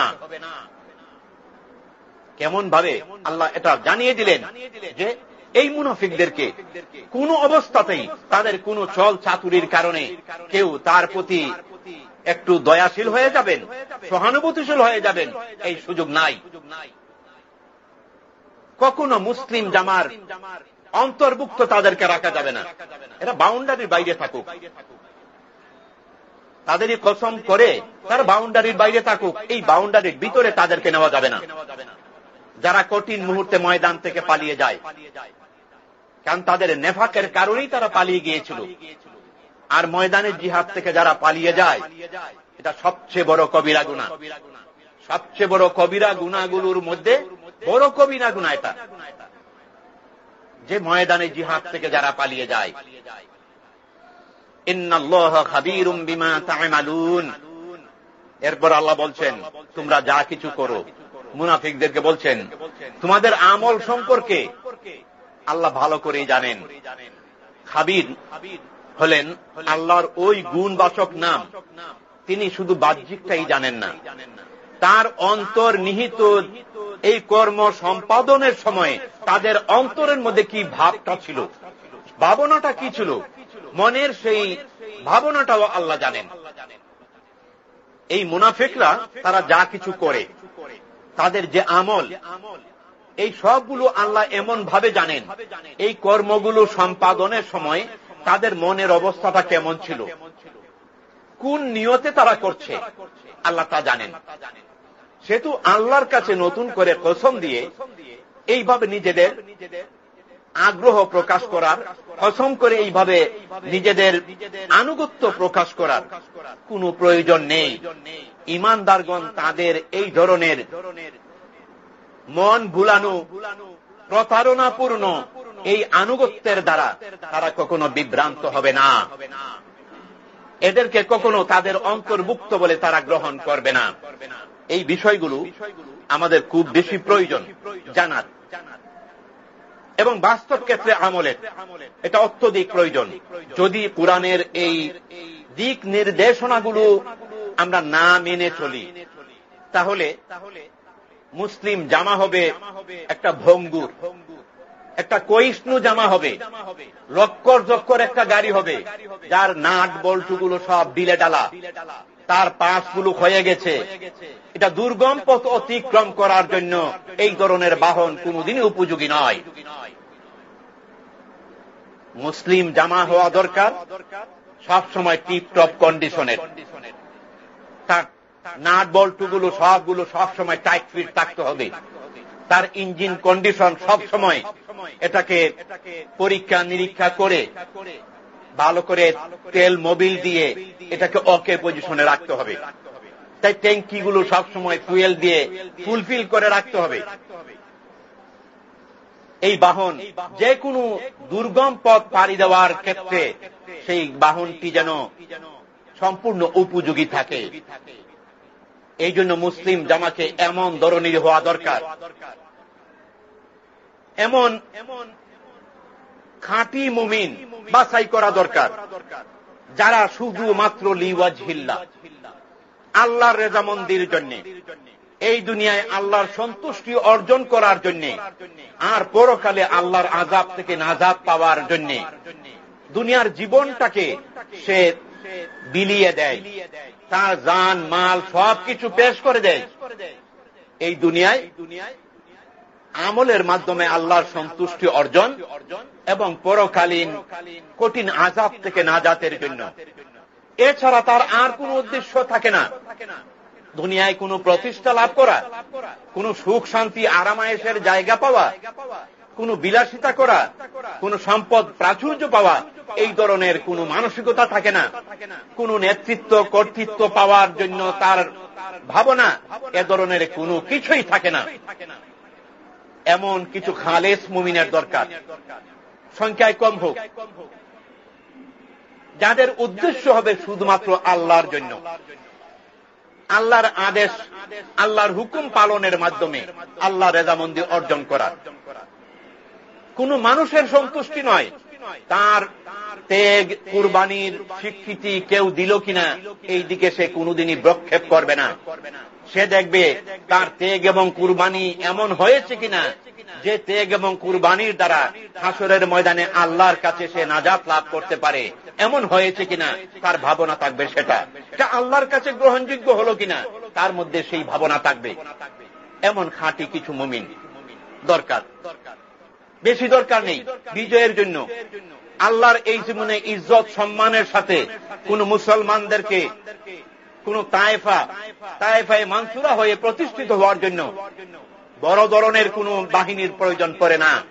কেমন ভাবে আল্লাহ এটা জানিয়ে দিলেন যে এই মুনাফিকদেরকে কোন অবস্থাতেই তাদের কোন চল চাতুরির কারণে কেউ তার প্রতি একটু দয়াশীল হয়ে যাবেন, সহানুভূতিশীল হয়ে যাবেন, এই সুযোগ নাই। কখনো মুসলিম জামার অন্তর্ভুক্ত তাদেরকে রাখা যাবে না। এরা বাউন্ডারির বাইরে থাকুক। তাদেরই কসম করে তারা বাউন্ডারির বাইরে থাকুক। এই বাউন্ডারির ভিতরে তাদেরকে নেওয়া যাবে না। যারা কঠিন মুহূর্তে ময়দান থেকে পালিয়ে যায় কারণ তাদের নেফাকের কারণেই তারা পালিয়ে গিয়েছিল। আর ময়দানের জিহাদ থেকে যারা পালিয়ে যায়, এটা সবচেয়ে বড় কবিরা গুণা সবচেয়ে বড় কবিরা গুণাগুলোর মধ্যে বড় কবিরা গুণা এটা। যে ময়দানে জিহাদ থেকে যারা পালিয়ে যায়। এরপর আল্লাহ বলছেন, তোমরা যা কিছু করো। মুনাফিকদেরকে বলছেন, তোমাদের আমল সম্পর্কে আল্লাহ ভালো করেই জানেন। খাবির হলেন আল্লাহর ওই গুণবাচক নাম। তিনি শুধু বাহ্যিকটাই জানেন না। তার অন্তর নিহিত এই কর্ম সম্পাদনের সময় তাদের অন্তরের মধ্যে কি ভাবটা ছিল? ভাবনাটা কি ছিল? মনের সেই ভাবনাটাও আল্লাহ জানেন। এই মুনাফিকরা তারা যা কিছু করে, তাদের যে আমল এই সবগুলো আল্লাহ এমন ভাবে জানেন। এই কর্মগুলো সম্পাদনের সময় তাদের মনের অবস্থাটা কেমন ছিল? কোন নিয়তে তারা করছে? আল্লাহ তা জানেন। সেহেতু আল্লাহর কাছে নতুন করে কসম দিয়ে এইভাবে নিজেদের আগ্রহ প্রকাশ করার, কসম করে এইভাবে নিজেদের আনুগত্য প্রকাশ করার কোনো প্রয়োজন নেই। ইমানদারগণ তাদের এই ধরনের মন ভুলানো, প্রতারণাপূর্ণ, এই আনুগত্যের দ্বারা তারা কখনো বিভ্রান্ত হবে না। এদেরকে কখনো তাদের অন্তর্ভুক্ত বলে তারা গ্রহণ করবে না। এই বিষয়গুলো আমাদের খুব বেশি প্রয়োজন জানার। এবং বাস্তব ক্ষেত্রে আমলের এটা অত্যধিক প্রয়োজন। যদি কোরআনের এই দিক নির্দেশনাগুলো আমরা না মেনে চলি, তাহলে মুসলিম জামা হবে একটা ভঙ্গুর। একটা কইষ্ণু জামা হবে। লক্কর জক্কর একটা গাড়ি হবে। যার নাট বল্টুগুলো সব বিলে ডালা। তার পাশগুলো হয়ে গেছে। এটা দুর্গম পথ অতিক্রম করার জন্য এই ধরনের বাহন কোনদিনই উপযোগী নয়। মুসলিম জামা হওয়া দরকার। সব সময় টিপ টপ কন্ডিশনের তার নাট বল্টুগুলো সবগুলো সব সময় টাইট ফিট থাকতে হবে। তার ইঞ্জিন কন্ডিশন সব সময় এটাকে পরীক্ষা নিরীক্ষা করে, ভালো করে তেল মোবিল দিয়ে এটাকে অকে পজিশনে রাখতে হবে। তাই ট্যাঙ্কিগুলো সবসময় ফুয়েল দিয়ে ফুলফিল করে রাখতে হবে। এই বাহন যে কোনো দুর্গম পথ পাড়ি দেওয়ার ক্ষেত্রে সেই বাহনটি যেন সম্পূর্ণ উপযোগী থাকে। এই জন্য মুসলিম জামাকে এমন ধরনের হওয়া দরকার। এমন এমন খাঁটি মুমিন বাছাই করা দরকার, যারা শুধু মাত্র লিওয়াজ হিল্লা, আল্লাহর রেজামন্দির জন্য, এই দুনিয়ায় আল্লাহর সন্তুষ্টি অর্জন করার জন্য, আর পরকালে আল্লাহর আজাব থেকে নাজাব পাওয়ার জন্য, দুনিয়ার জীবনটাকে সে বিলিয়ে দেয়। তার জান, মাল সব কিছু পেশ করে দেয়। এই দুনিয়ায় দুনিয়ায় আমলের মাধ্যমে আল্লাহর সন্তুষ্টি অর্জন এবং পরকালীন কঠিন আজাব থেকে নাজাতের জন্য। এছাড়া তার আর কোন উদ্দেশ্য থাকে না। দুনিয়ায় কোন প্রতিষ্ঠা লাভ করা, কোন সুখ শান্তি আরামায়েশের জায়গা পাওয়া কোন বিলাসিতা করা, কোন সম্পদ প্রাচুর্য পাওয়া এই ধরনের কোন মানসিকতা থাকে না। কোন নেতৃত্ব, কর্তৃত্ব পাওয়ার জন্য তার ভাবনা এ ধরনের কোনো কিছুই থাকে না। এমন কিছু খালেস মুমিনের দরকার। সংখ্যায় কম হোক। যাদের উদ্দেশ্য হবে শুধুমাত্র আল্লাহর জন্য। আল্লাহর আদেশ, আল্লাহর হুকুম পালনের মাধ্যমে আল্লাহ রেজামন্দি অর্জন করা কোন মানুষের সন্তুষ্টি নয়। তার তেগ কুরবানির স্বীকৃতি কেউ দিল কিনা এই দিকে সে কোনদিনই প্রক্ষেপ করবে না। সে দেখবে তার তেগ এবং কুরবানি এমন হয়েছে কিনা, যে তেগ এবং কুরবানির দ্বারা হাসরের ময়দানে আল্লাহর কাছে সে নাজাত লাভ করতে পারে। এমন হয়েছে কিনা, তার ভাবনা থাকবে সেটা। এটা আল্লাহর কাছে গ্রহণযোগ্য হলো কিনা, তার মধ্যে সেই ভাবনা থাকবে। এমন খাঁটি কিছু মুমিন দরকার। বেশি দরকার নেই বিজয়ের জন্য। আল্লাহর এই জীবনে ইজ্জত, সম্মানের সাথে কোন মুসলমানদেরকে, কোন তায়েফা, তায়েফায় মানসুরা হয়ে প্রতিষ্ঠিত হওয়ার জন্য বড় ধরনের কোন বাহিনীর প্রয়োজন পড়ে না।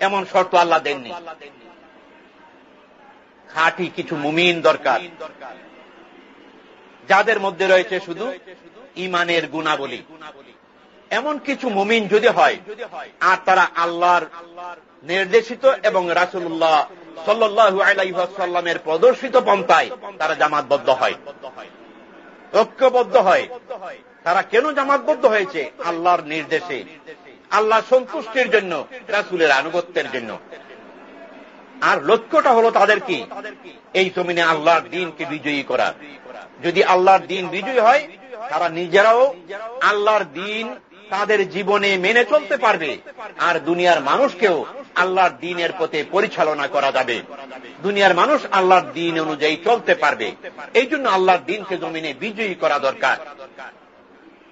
এমন শর্ত আল্লাহ দেননি। খাঁটি কিছু মুমিন দরকার। যাদের মধ্যে রয়েছে শুধু ইমানের গুণাবলী। এমন কিছু মুমিন যদি হয়, আর তারা আল্লাহর নির্দেশিত এবং রাসুল্লাহ সাল্লু আলাইসাল্লামের প্রদর্শিত পন্থায় তারা জামাতবদ্ধ হয়। ঐক্যবদ্ধ হয়। তারা কেন জামাতবদ্ধ হয়েছে? আল্লাহর নির্দেশে। আল্লাহ সন্তুষ্টির জন্য, রাসুলের আনুগত্যের জন্য। আর লক্ষ্যটা হলো তাদের কি? এই জমিনে আল্লাহর দিনকে বিজয়ী করা। যদি আল্লাহর দিন বিজয়ী হয়, তারা নিজেরাও আল্লাহর দিন তাদের জীবনে মেনে চলতে পারবে। আর দুনিয়ার মানুষকেও আল্লাহর দিনের পথে পরিচালনা করা যাবে। দুনিয়ার মানুষ আল্লাহর দিন অনুযায়ী চলতে পারবে। এই জন্য আল্লাহর দিনকে জমিনে বিজয়ী করা দরকার।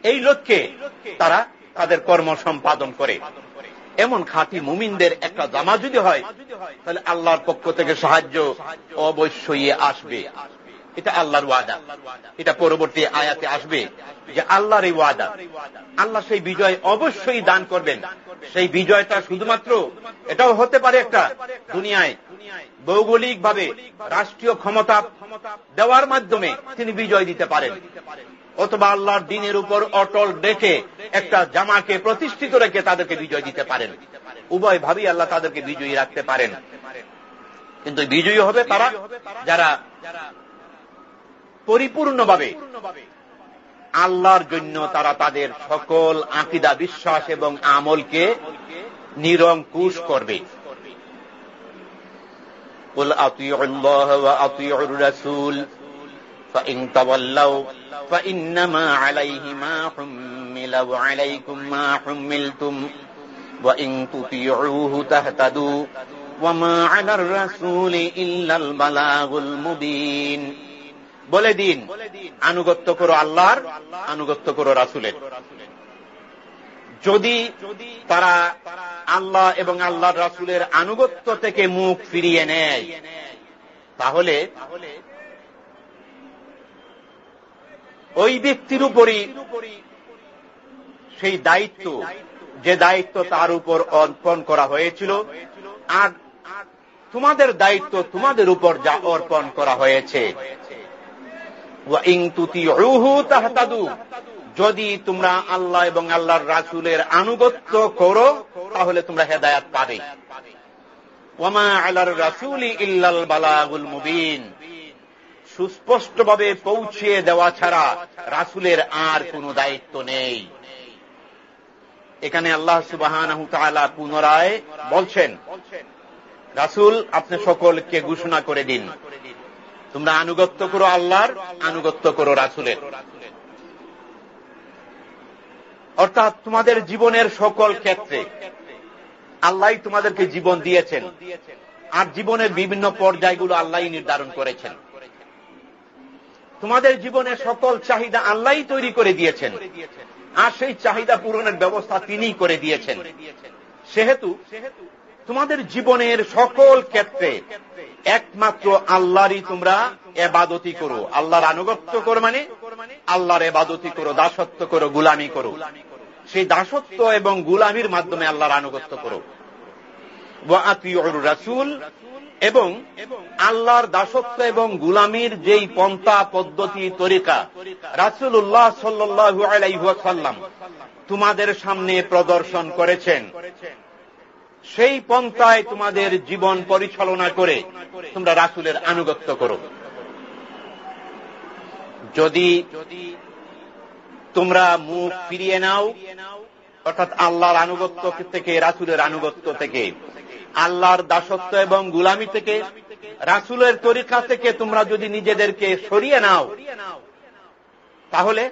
এই লক্ষ্যে তারা তাদের কর্ম সম্পাদন করে। এমন খাঁটি মুমিনদের একটা জামা যদি হয়, তাহলে আল্লাহর পক্ষ থেকে সাহায্য অবশ্যই আসবে। এটা আল্লাহর ওয়াদা। এটা পরবর্তী আয়াতে আসবে। যে আল্লাহর এই ওয়াদা। আল্লাহ সেই বিজয় অবশ্যই দান করবেন। সেই বিজয়টা শুধুমাত্র এটাও হতে পারে একটা দুনিয়ায় ভৌগোলিক ভাবে রাষ্ট্রীয় ক্ষমতা দেওয়ার মাধ্যমে তিনি বিজয় দিতে পারেন। অথবা আল্লাহর দিনের উপর অটল রেখে একটা জামাকে প্রতিষ্ঠিত রেখে তাদেরকে বিজয় দিতে পারেন। উভয় ভাবি আল্লাহ তাদেরকে বিজয়ী রাখতে পারেন। কিন্তু বিজয়ী হবে তারা যারা পরিপূর্ণভাবে আল্লাহর জন্য তারা তাদের সকল আকিদা বিশ্বাস এবং আমলকে নিরঙ্কুশ করবে قل أطيعوا الله وأطيعوا الرسول فإن تولوا فإنما عليه ما حمل وعليكم ما حملتم وإن تطيعوه تهتدوا وما على الرسول إلا البلاغ المبين বলে দিন, আনুগত্য করো আল্লাহর, আনুগত্য করো রাসুলের। যদি তারা আল্লাহ এবং আল্লাহর রাসুলের আনুগত্য থেকে মুখ ফিরিয়ে নেয়, তাহলে ওই ব্যক্তির উপরই সেই দায়িত্ব, যে দায়িত্ব তার উপর অর্পণ করা হয়েছিল, আর তোমাদের দায়িত্ব তোমাদের উপর যা অর্পণ করা হয়েছে। যদি তোমরা আল্লাহ এবং আল্লাহর রাসুলের আনুগত্য করো, তাহলে তোমরা হেদায়াত পাবে। ওমা আল্লাহর বালাগুল মুবিন। সুস্পষ্টভাবে পৌঁছিয়ে দেওয়া ছাড়া রাসুলের আর কোন দায়িত্ব নেই। এখানে আল্লাহ সুবাহ পুনরায় বলছেন, রাসুল, আপনি সকলকে ঘোষণা করে দিন। তোমরা আনুগত্য করো আল্লাহর, আনুগত্য করো রাসুলের। অর্থাৎ তোমাদের জীবনের সকল ক্ষেত্রে আল্লাহ তোমাদেরকে জীবন দিয়েছেন। আর জীবনের বিভিন্ন পর্যায়গুলো আল্লাহ নির্ধারণ করেছেন। তোমাদের জীবনের সকল চাহিদা আল্লাহ তৈরি করে দিয়েছেন। আর সেই চাহিদা পূরণের ব্যবস্থা তিনি করে দিয়েছেন। সেহেতু তোমাদের জীবনের সকল ক্ষেত্রে একমাত্র আল্লাহরই তোমরা এবাদতি করো। আল্লাহর আনুগত্য করো মানে আল্লাহর এবাদতি করো, দাসত্ব করো, গুলামি করো। সেই দাসত্ব এবং গুলামির মাধ্যমে আল্লাহর আনুগত্য করো। রাসুল এবং আল্লাহর দাসত্ব এবং গুলামির যেই পন্থা, পদ্ধতি, তরিকা রাসুল্লাহ সাল্লু আলাইসাল্লাম তোমাদের সামনে প্রদর্শন করেছেন। সেই পন্থায় তোমাদের জীবন পরিচালনা করে তোমরা রাসুলের আনুগত্য করো। যদি তোমরা মুখ ফিরিয়ে নাও, অর্থাৎ আল্লাহর আনুগত্য থেকে, রাসুলের আনুগত্য থেকে, আল্লাহর দাসত্ব এবং গুলামি থেকে, রাসুলের তরিকা থেকে তোমরা যদি নিজেদেরকে সরিয়ে নাও, তাহলে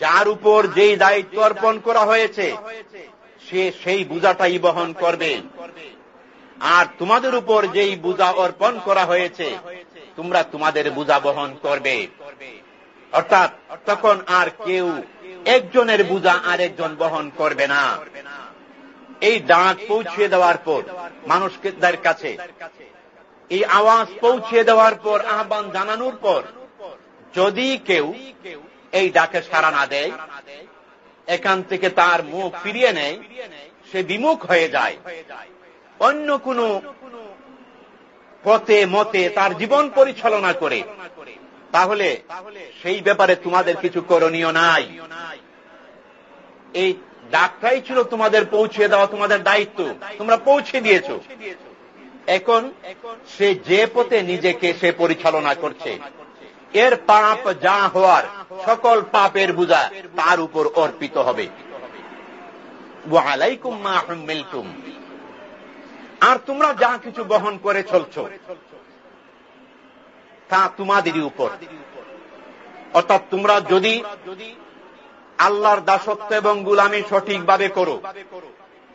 যার উপর যেই দায়িত্ব অর্পণ করা হয়েছে, সে সেই বুঝাটাই বহন করবে। আর তোমাদের উপর যেই বুঝা অর্পণ করা হয়েছে, তোমরা তোমাদের বুঝা বহন করবে। অর্থাৎ তখন আর কেউ একজনের বুঝা আরেকজন বহন করবে না। এই ডাক পৌঁছে দেওয়ার পর মানুষদের কাছে, এই আওয়াজ পৌঁছে দেওয়ার পর আহ্বান জানানোর পর, যদি কেউ কেউ এই ডাকে সাড়া না দেয়, এখান থেকে তার মুখ ফিরিয়ে নেয়, সে বিমুখ হয়ে যায়। অন্য কোন পথে, মতে তার জীবন পরিচালনা করে। তাহলে সেই ব্যাপারে তোমাদের কিছু করণীয় নাই। এই ডাকটাই ছিল তোমাদের পৌঁছে দেওয়া, তোমাদের দায়িত্ব। তোমরা পৌঁছে দিয়েছ। এখন সে যে পথে নিজেকে সে পরিচালনা করছে। এর পাপ যা হওয়ার সকল পাপের বুঝা তার উপর অর্পিত হবে। আর তোমরা যা কিছু বহন করে চলছ, তা তোমাদেরই উপর। অর্থাৎ তোমরা যদি আল্লাহর দাসত্ব এবং গুলামি সঠিকভাবে করো,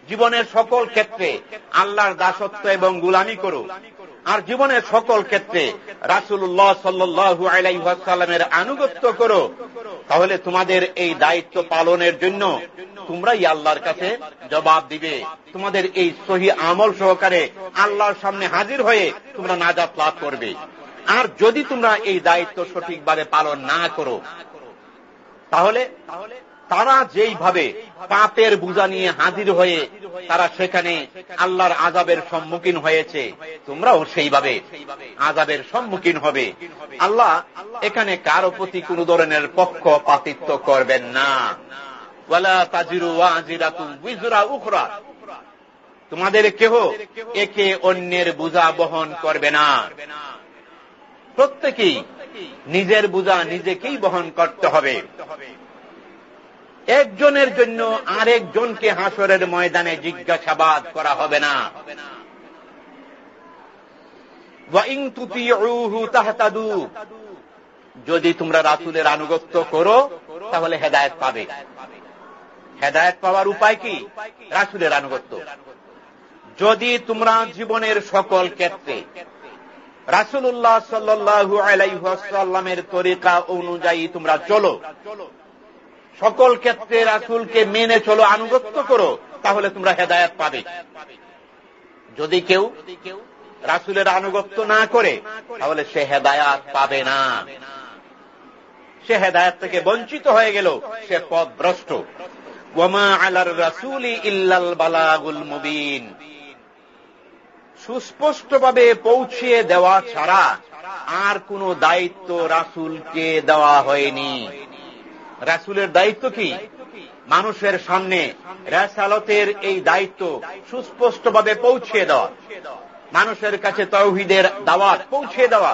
জীবনের সকল ক্ষেত্রে আল্লাহর দাসত্ব এবং গুলামি করো আর জীবনের সকল ক্ষেত্রে রাসুল্লাহ সাল্লু আলাইসাল্লামের আনুগত্য করো। তাহলে তোমাদের এই দায়িত্ব পালনের জন্য তোমরাই আল্লাহর কাছে জবাব দিবে। তোমাদের এই সহি আমল সহকারে আল্লাহর সামনে হাজির হয়ে তোমরা নাজাত লাভ করবে। আর যদি তোমরা এই দায়িত্ব সঠিকভাবে পালন না করো, তাহলে তারা যেইভাবে পাপের বুঝা নিয়ে হাজির হয়ে তারা সেখানে আল্লাহর আজাবের সম্মুখীন হয়েছে, তোমরাও সেইভাবে আজাবের সম্মুখীন হবে। আল্লাহ এখানে কারও প্রতি কোন ধরনের পক্ষ পাতিত্ব করবেন না। তোমাদের কেহ একে অন্যের বুঝা বহন করবে না। প্রত্যেকেই নিজের বুঝা নিজেকেই বহন করতে হবে। একজনের জন্য আরেকজনকে হাসরের ময়দানে জিজ্ঞাসাবাদ করা হবে না। যদি তোমরা রাসুলের আনুগত্য করো, তাহলে হেদায়ত পাবে। হেদায়ত পাওয়ার উপায় কি? রাসুলের আনুগত্য। যদি তোমরা জীবনের সকল ক্ষেত্রে রাসুল্লাহ সাল্লু আলাইসাল্লামের তরিকা অনুযায়ী তোমরা চলো সকল ক্ষেত্রে রাসুলকে মেনে চলো, আনুগত্য করো, তাহলে তোমরা হেদায়ত পাবে। যদি কেউ রাসুলের আনুগত্য না করে, তাহলে সে হেদায়াত পাবে না। সে হেদায়ত থেকে বঞ্চিত হয়ে গেল, সে পথ ভ্রষ্ট ওমা আলার রাসুলি ইল্লাল বালাগুল মুবিন। সুস্পষ্টভাবে পৌঁছিয়ে দেওয়া ছাড়া আর কোন দায়িত্ব রাসুলকে দেওয়া হয়নি। রাসুলের দায়িত্ব কি? মানুষের সামনে রেসালতের এই দায়িত্ব সুস্পষ্টভাবে পৌঁছে দেওয়া। মানুষের কাছে তৌহিদের দাওয়াত পৌঁছে দেওয়া।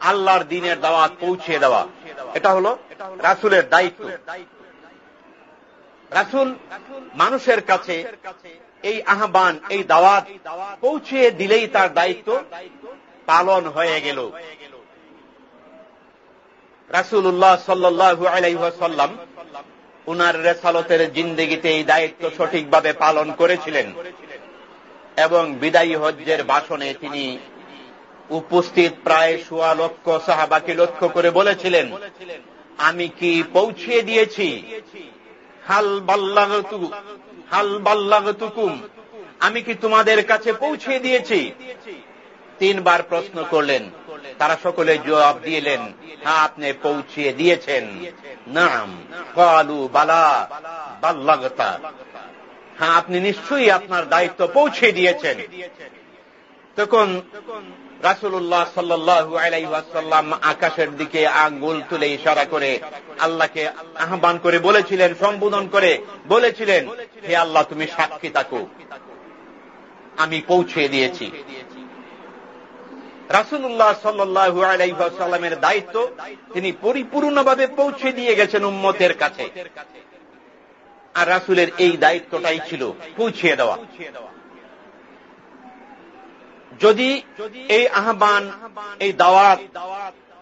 আল্লাহর দিনের দাওয়াত পৌঁছে দেওয়া। এটা হল রাসুলের দায়িত্ব। রাসুল মানুষের কাছে এই আহ্বান, এই দাওয়াত পৌঁছে দিলেই তার দায়িত্ব পালন হয়ে গেল। রাসুল্লাহ সাল্লু আলাইসাল্লাম উনার রেসালতের জিন্দগিতে এই দায়িত্ব সঠিকভাবে পালন করেছিলেন এবং বিদায়ী হজ্জের বাসনে তিনি উপস্থিত প্রায় সোয়া লক্ষ সাহাবাকে লক্ষ্য করে বলেছিলেন, আমি কি পৌঁছিয়ে দিয়েছি? হাল বাল্লাগতু, হাল বাল্লাগতুকুম, আমি কি তোমাদের কাছে পৌঁছে দিয়েছি? তিনবার প্রশ্ন করলেন তারা সকলে জবাব দিলেন হ্যাঁ আপনি পৌঁছিয়ে দিয়েছেন। নাম, কালু বালা, বাল্লাগতা। হ্যাঁ আপনি নিশ্চয়ই আপনার দায়িত্ব পৌঁছে দিয়েছেন। তখন রাসুল্লাহ সাল্লু আলাইসাল্লাম আকাশের দিকে আঙ্গুল তুলে ইশারা করে আল্লাহকে আহ্বান করে বলেছিলেন, সম্বোধন করে বলেছিলেন, হে আল্লাহ, তুমি সাক্ষী থাকো। আমি পৌঁছে দিয়েছি। রাসুল্লাহ সাল্লু আলাইসাল্লামের দায়িত্ব, তিনি পরিপূর্ণভাবে পৌঁছে দিয়ে গেছেন উম্মতের কাছে। আর রাসুলের এই দায়িত্বটাই ছিল পৌঁছিয়ে দেওয়া। যদি এই আহ্বান, এই দাওয়াত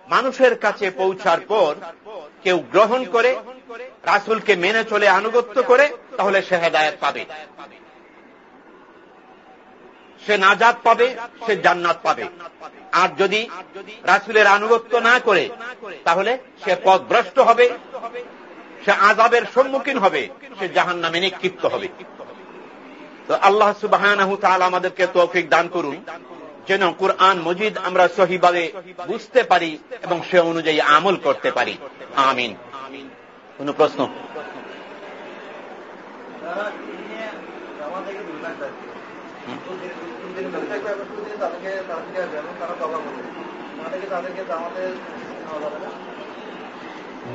মানুষের কাছে পৌঁছার পর কেউ গ্রহণ করে, রাসুলকে মেনে চলে আনুগত্য করে, তাহলে সে হেদায়ত পাবে। সে নাজাদ পাবে, সে জান্নাত পাবে। আর যদি রাসুলের আনুগত্য না করে, তাহলে সে পথভ্রষ্ট হবে, সে আজাবের সম্মুখীন হবে, সে জাহান নামে নিক্ষিপ্ত হবে। তো আল্লাহ সুবাহ আমাদেরকে তৌফিক দান করুন, যেন কোরআন মজিদ আমরা সহিভাবে বুঝতে পারি এবং সে অনুযায়ী আমল করতে পারি। আমিন। কোন প্রশ্ন?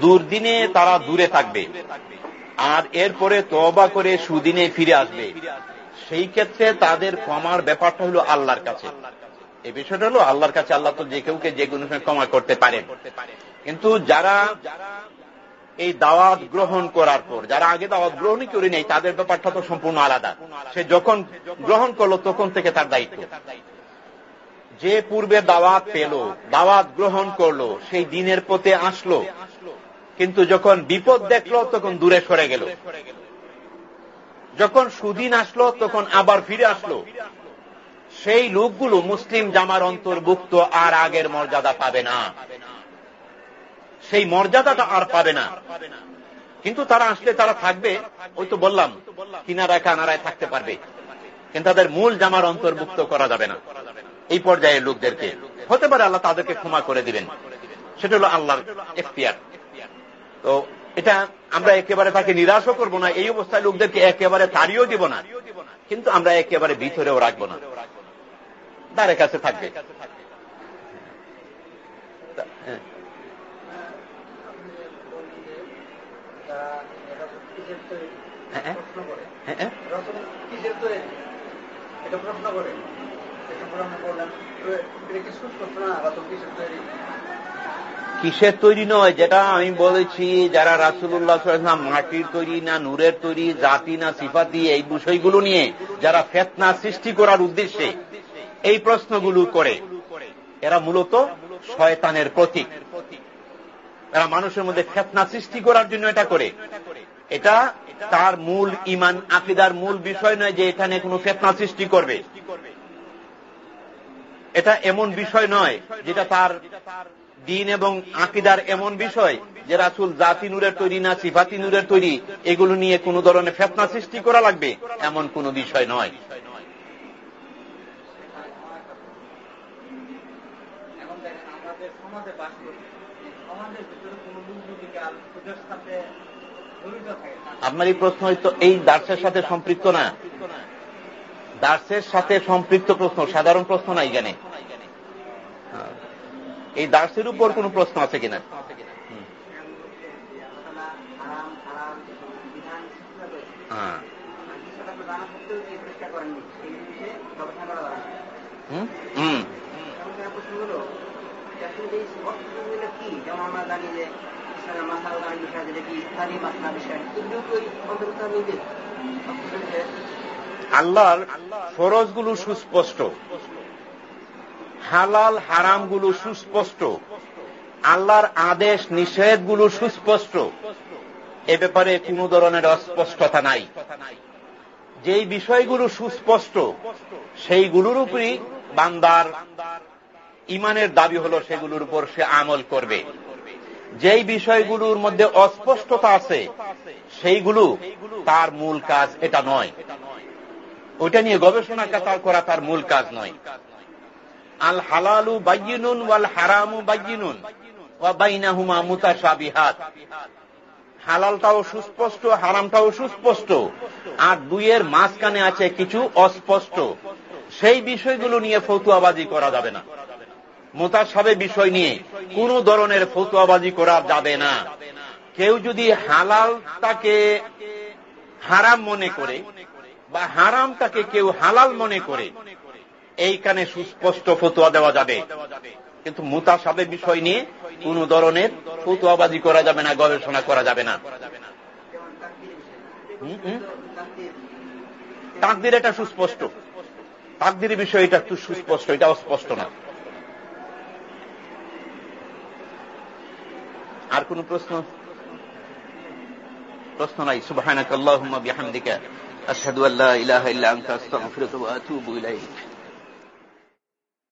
দুর্দিনে তারা দূরে থাকবে। আর এরপরে তবা করে সুদিনে ফিরে আসবে। সেই ক্ষেত্রে তাদের ক্ষমার ব্যাপারটা হলো আল্লাহর কাছে। এই বিষয়টা হলো আল্লাহর কাছে আল্লাহ তো যে কেউকে যে কোনো সময় ক্ষমা করতে পারেন। কিন্তু যারা এই দাওয়াত গ্রহণ করার পর, যারা আগে দাওয়াত গ্রহণই করে নেই, তাদের ব্যাপারটা তো সম্পূর্ণ আলাদা। সে যখন গ্রহণ করল, তখন থেকে তার দায়িত্ব। যে পূর্বে দাওয়াত পেল, দাওয়াত গ্রহণ করল, সেই দিনের পথে আসলো। কিন্তু যখন বিপদ দেখল, তখন দূরে সরে গেল। যখন সুদিন আসলো, তখন আবার ফিরে আসলো। সেই লোকগুলো মুসলিম জামার অন্তর্ভুক্ত আর আগের মর্যাদা পাবে না। সেই মর্যাদাটা আর পাবে না। কিন্তু তারা আসলে তারা থাকবে, ওই তো বললাম, কিনারায় কানারায় থাকতে পারবে। কিন্তু তাদের মূল জামার অন্তর্ভুক্ত করা যাবে না। এই পর্যায়ে লোকদেরকে। হতে পারে আল্লাহ তাদেরকে ক্ষমা করে দিবেন। সেটা হল আল্লাহর এখতিয়ার। তো এটা আমরা একেবারে তাকে নিরাশও করব না, এই অবস্থায় লোকদেরকে একেবারে তাড়িয়েও দিব না। কিন্তু আমরা একেবারে ভিতরেও রাখব না। দ্বারের কাছে থাকবে। কিসের তৈরি? নয় যেটা আমি বলেছি যারা রাসুল্লাহ মাটির তৈরি না নূরের তৈরি জাতি না সিফাতি এই বিষয়গুলো নিয়ে যারা ফেতনা সৃষ্টি করার উদ্দেশ্যে এই প্রশ্নগুলো করে এরা মূলত শয়তানের প্রতীক। এরা মানুষের মধ্যে ফেতনা সৃষ্টি করার জন্য এটা করে। এটা তার মূল ইমান আকিদার মূল বিষয় নয় যে এখানে কোনো ফেতনা সৃষ্টি করবে। এটা এমন বিষয় নয় যেটা তার দিন এবং আকিদার এমন বিষয় যে রাসুল জাতি নূরের তৈরি না সিফাতি নূরের তৈরি, এগুলো নিয়ে কোন ধরনের ফেতনা সৃষ্টি করা লাগবে এমন কোন বিষয় নয়। আপনার এই প্রশ্ন হয়তো এই দার্সের সাথে সম্পৃক্ত না। দার্সের সাথে সম্পৃক্ত প্রশ্ন, সাধারণ প্রশ্ন নাই জানে এই দার্সের উপর কোন প্রশ্ন আছে কিনা? হ্যাঁ হুম কি যেমন আমরা জানি যে আল্লাহর ফরজগুলো সুস্পষ্ট। হালাল হারামগুলো সুস্পষ্ট। আল্লাহর আদেশ নিষেধগুলো সুস্পষ্ট। এ ব্যাপারে কোন ধরনের অস্পষ্টতা নাই। যেই বিষয়গুলো সুস্পষ্ট, সেইগুলোর উপরই বান্দার ইমানের দাবি হল, সেগুলোর উপর সে আমল করবে। যেই বিষয়গুলোর মধ্যে অস্পষ্টতা আছে, সেইগুলো তার মূল কাজ এটা নয়। ওইটা নিয়ে গবেষণা তার করা তার মূল কাজ নয়। আল হালালু বাইনুন ওয়াল হারামু বাইনুন বাইনাহুমা মুতাসাবিহাত হালালটাও সুস্পষ্ট, হারামটাও সুস্পষ্ট, আর দুইয়ের মাঝখানে আছে কিছু অস্পষ্ট। সেই বিষয়গুলো নিয়ে ফতুয়াবাজি করা যাবে না। মোতাসাবে বিষয় নিয়ে কোন ধরনের ফতুয়াবাজি করা যাবে না। কেউ যদি হালাল তাকে হারাম মনে করে বা হারাম তাকে কেউ হালাল মনে করে, এইখানে সুস্পষ্ট ফতুয়া দেওয়া যাবে। কিন্তু মুতাসাবে বিষয় নিয়ে কোন ধরনের ফতুয়াবাজি করা যাবে না, গবেষণা করা যাবে না। তাকদির এটা সুস্পষ্ট। তাকদির বিষয় এটা সুস্পষ্ট এটা অস্পষ্ট না। আর কোন প্রশ্ন? প্রশ্ন নাই। সুবহানাকাল্লাহুম্মা বিহামদিকা। আশহাদু আল্লা ইলাহা ইল্লা আনতা, আস্তাগফিরুকা ওয়া আতুবু ইলাইক।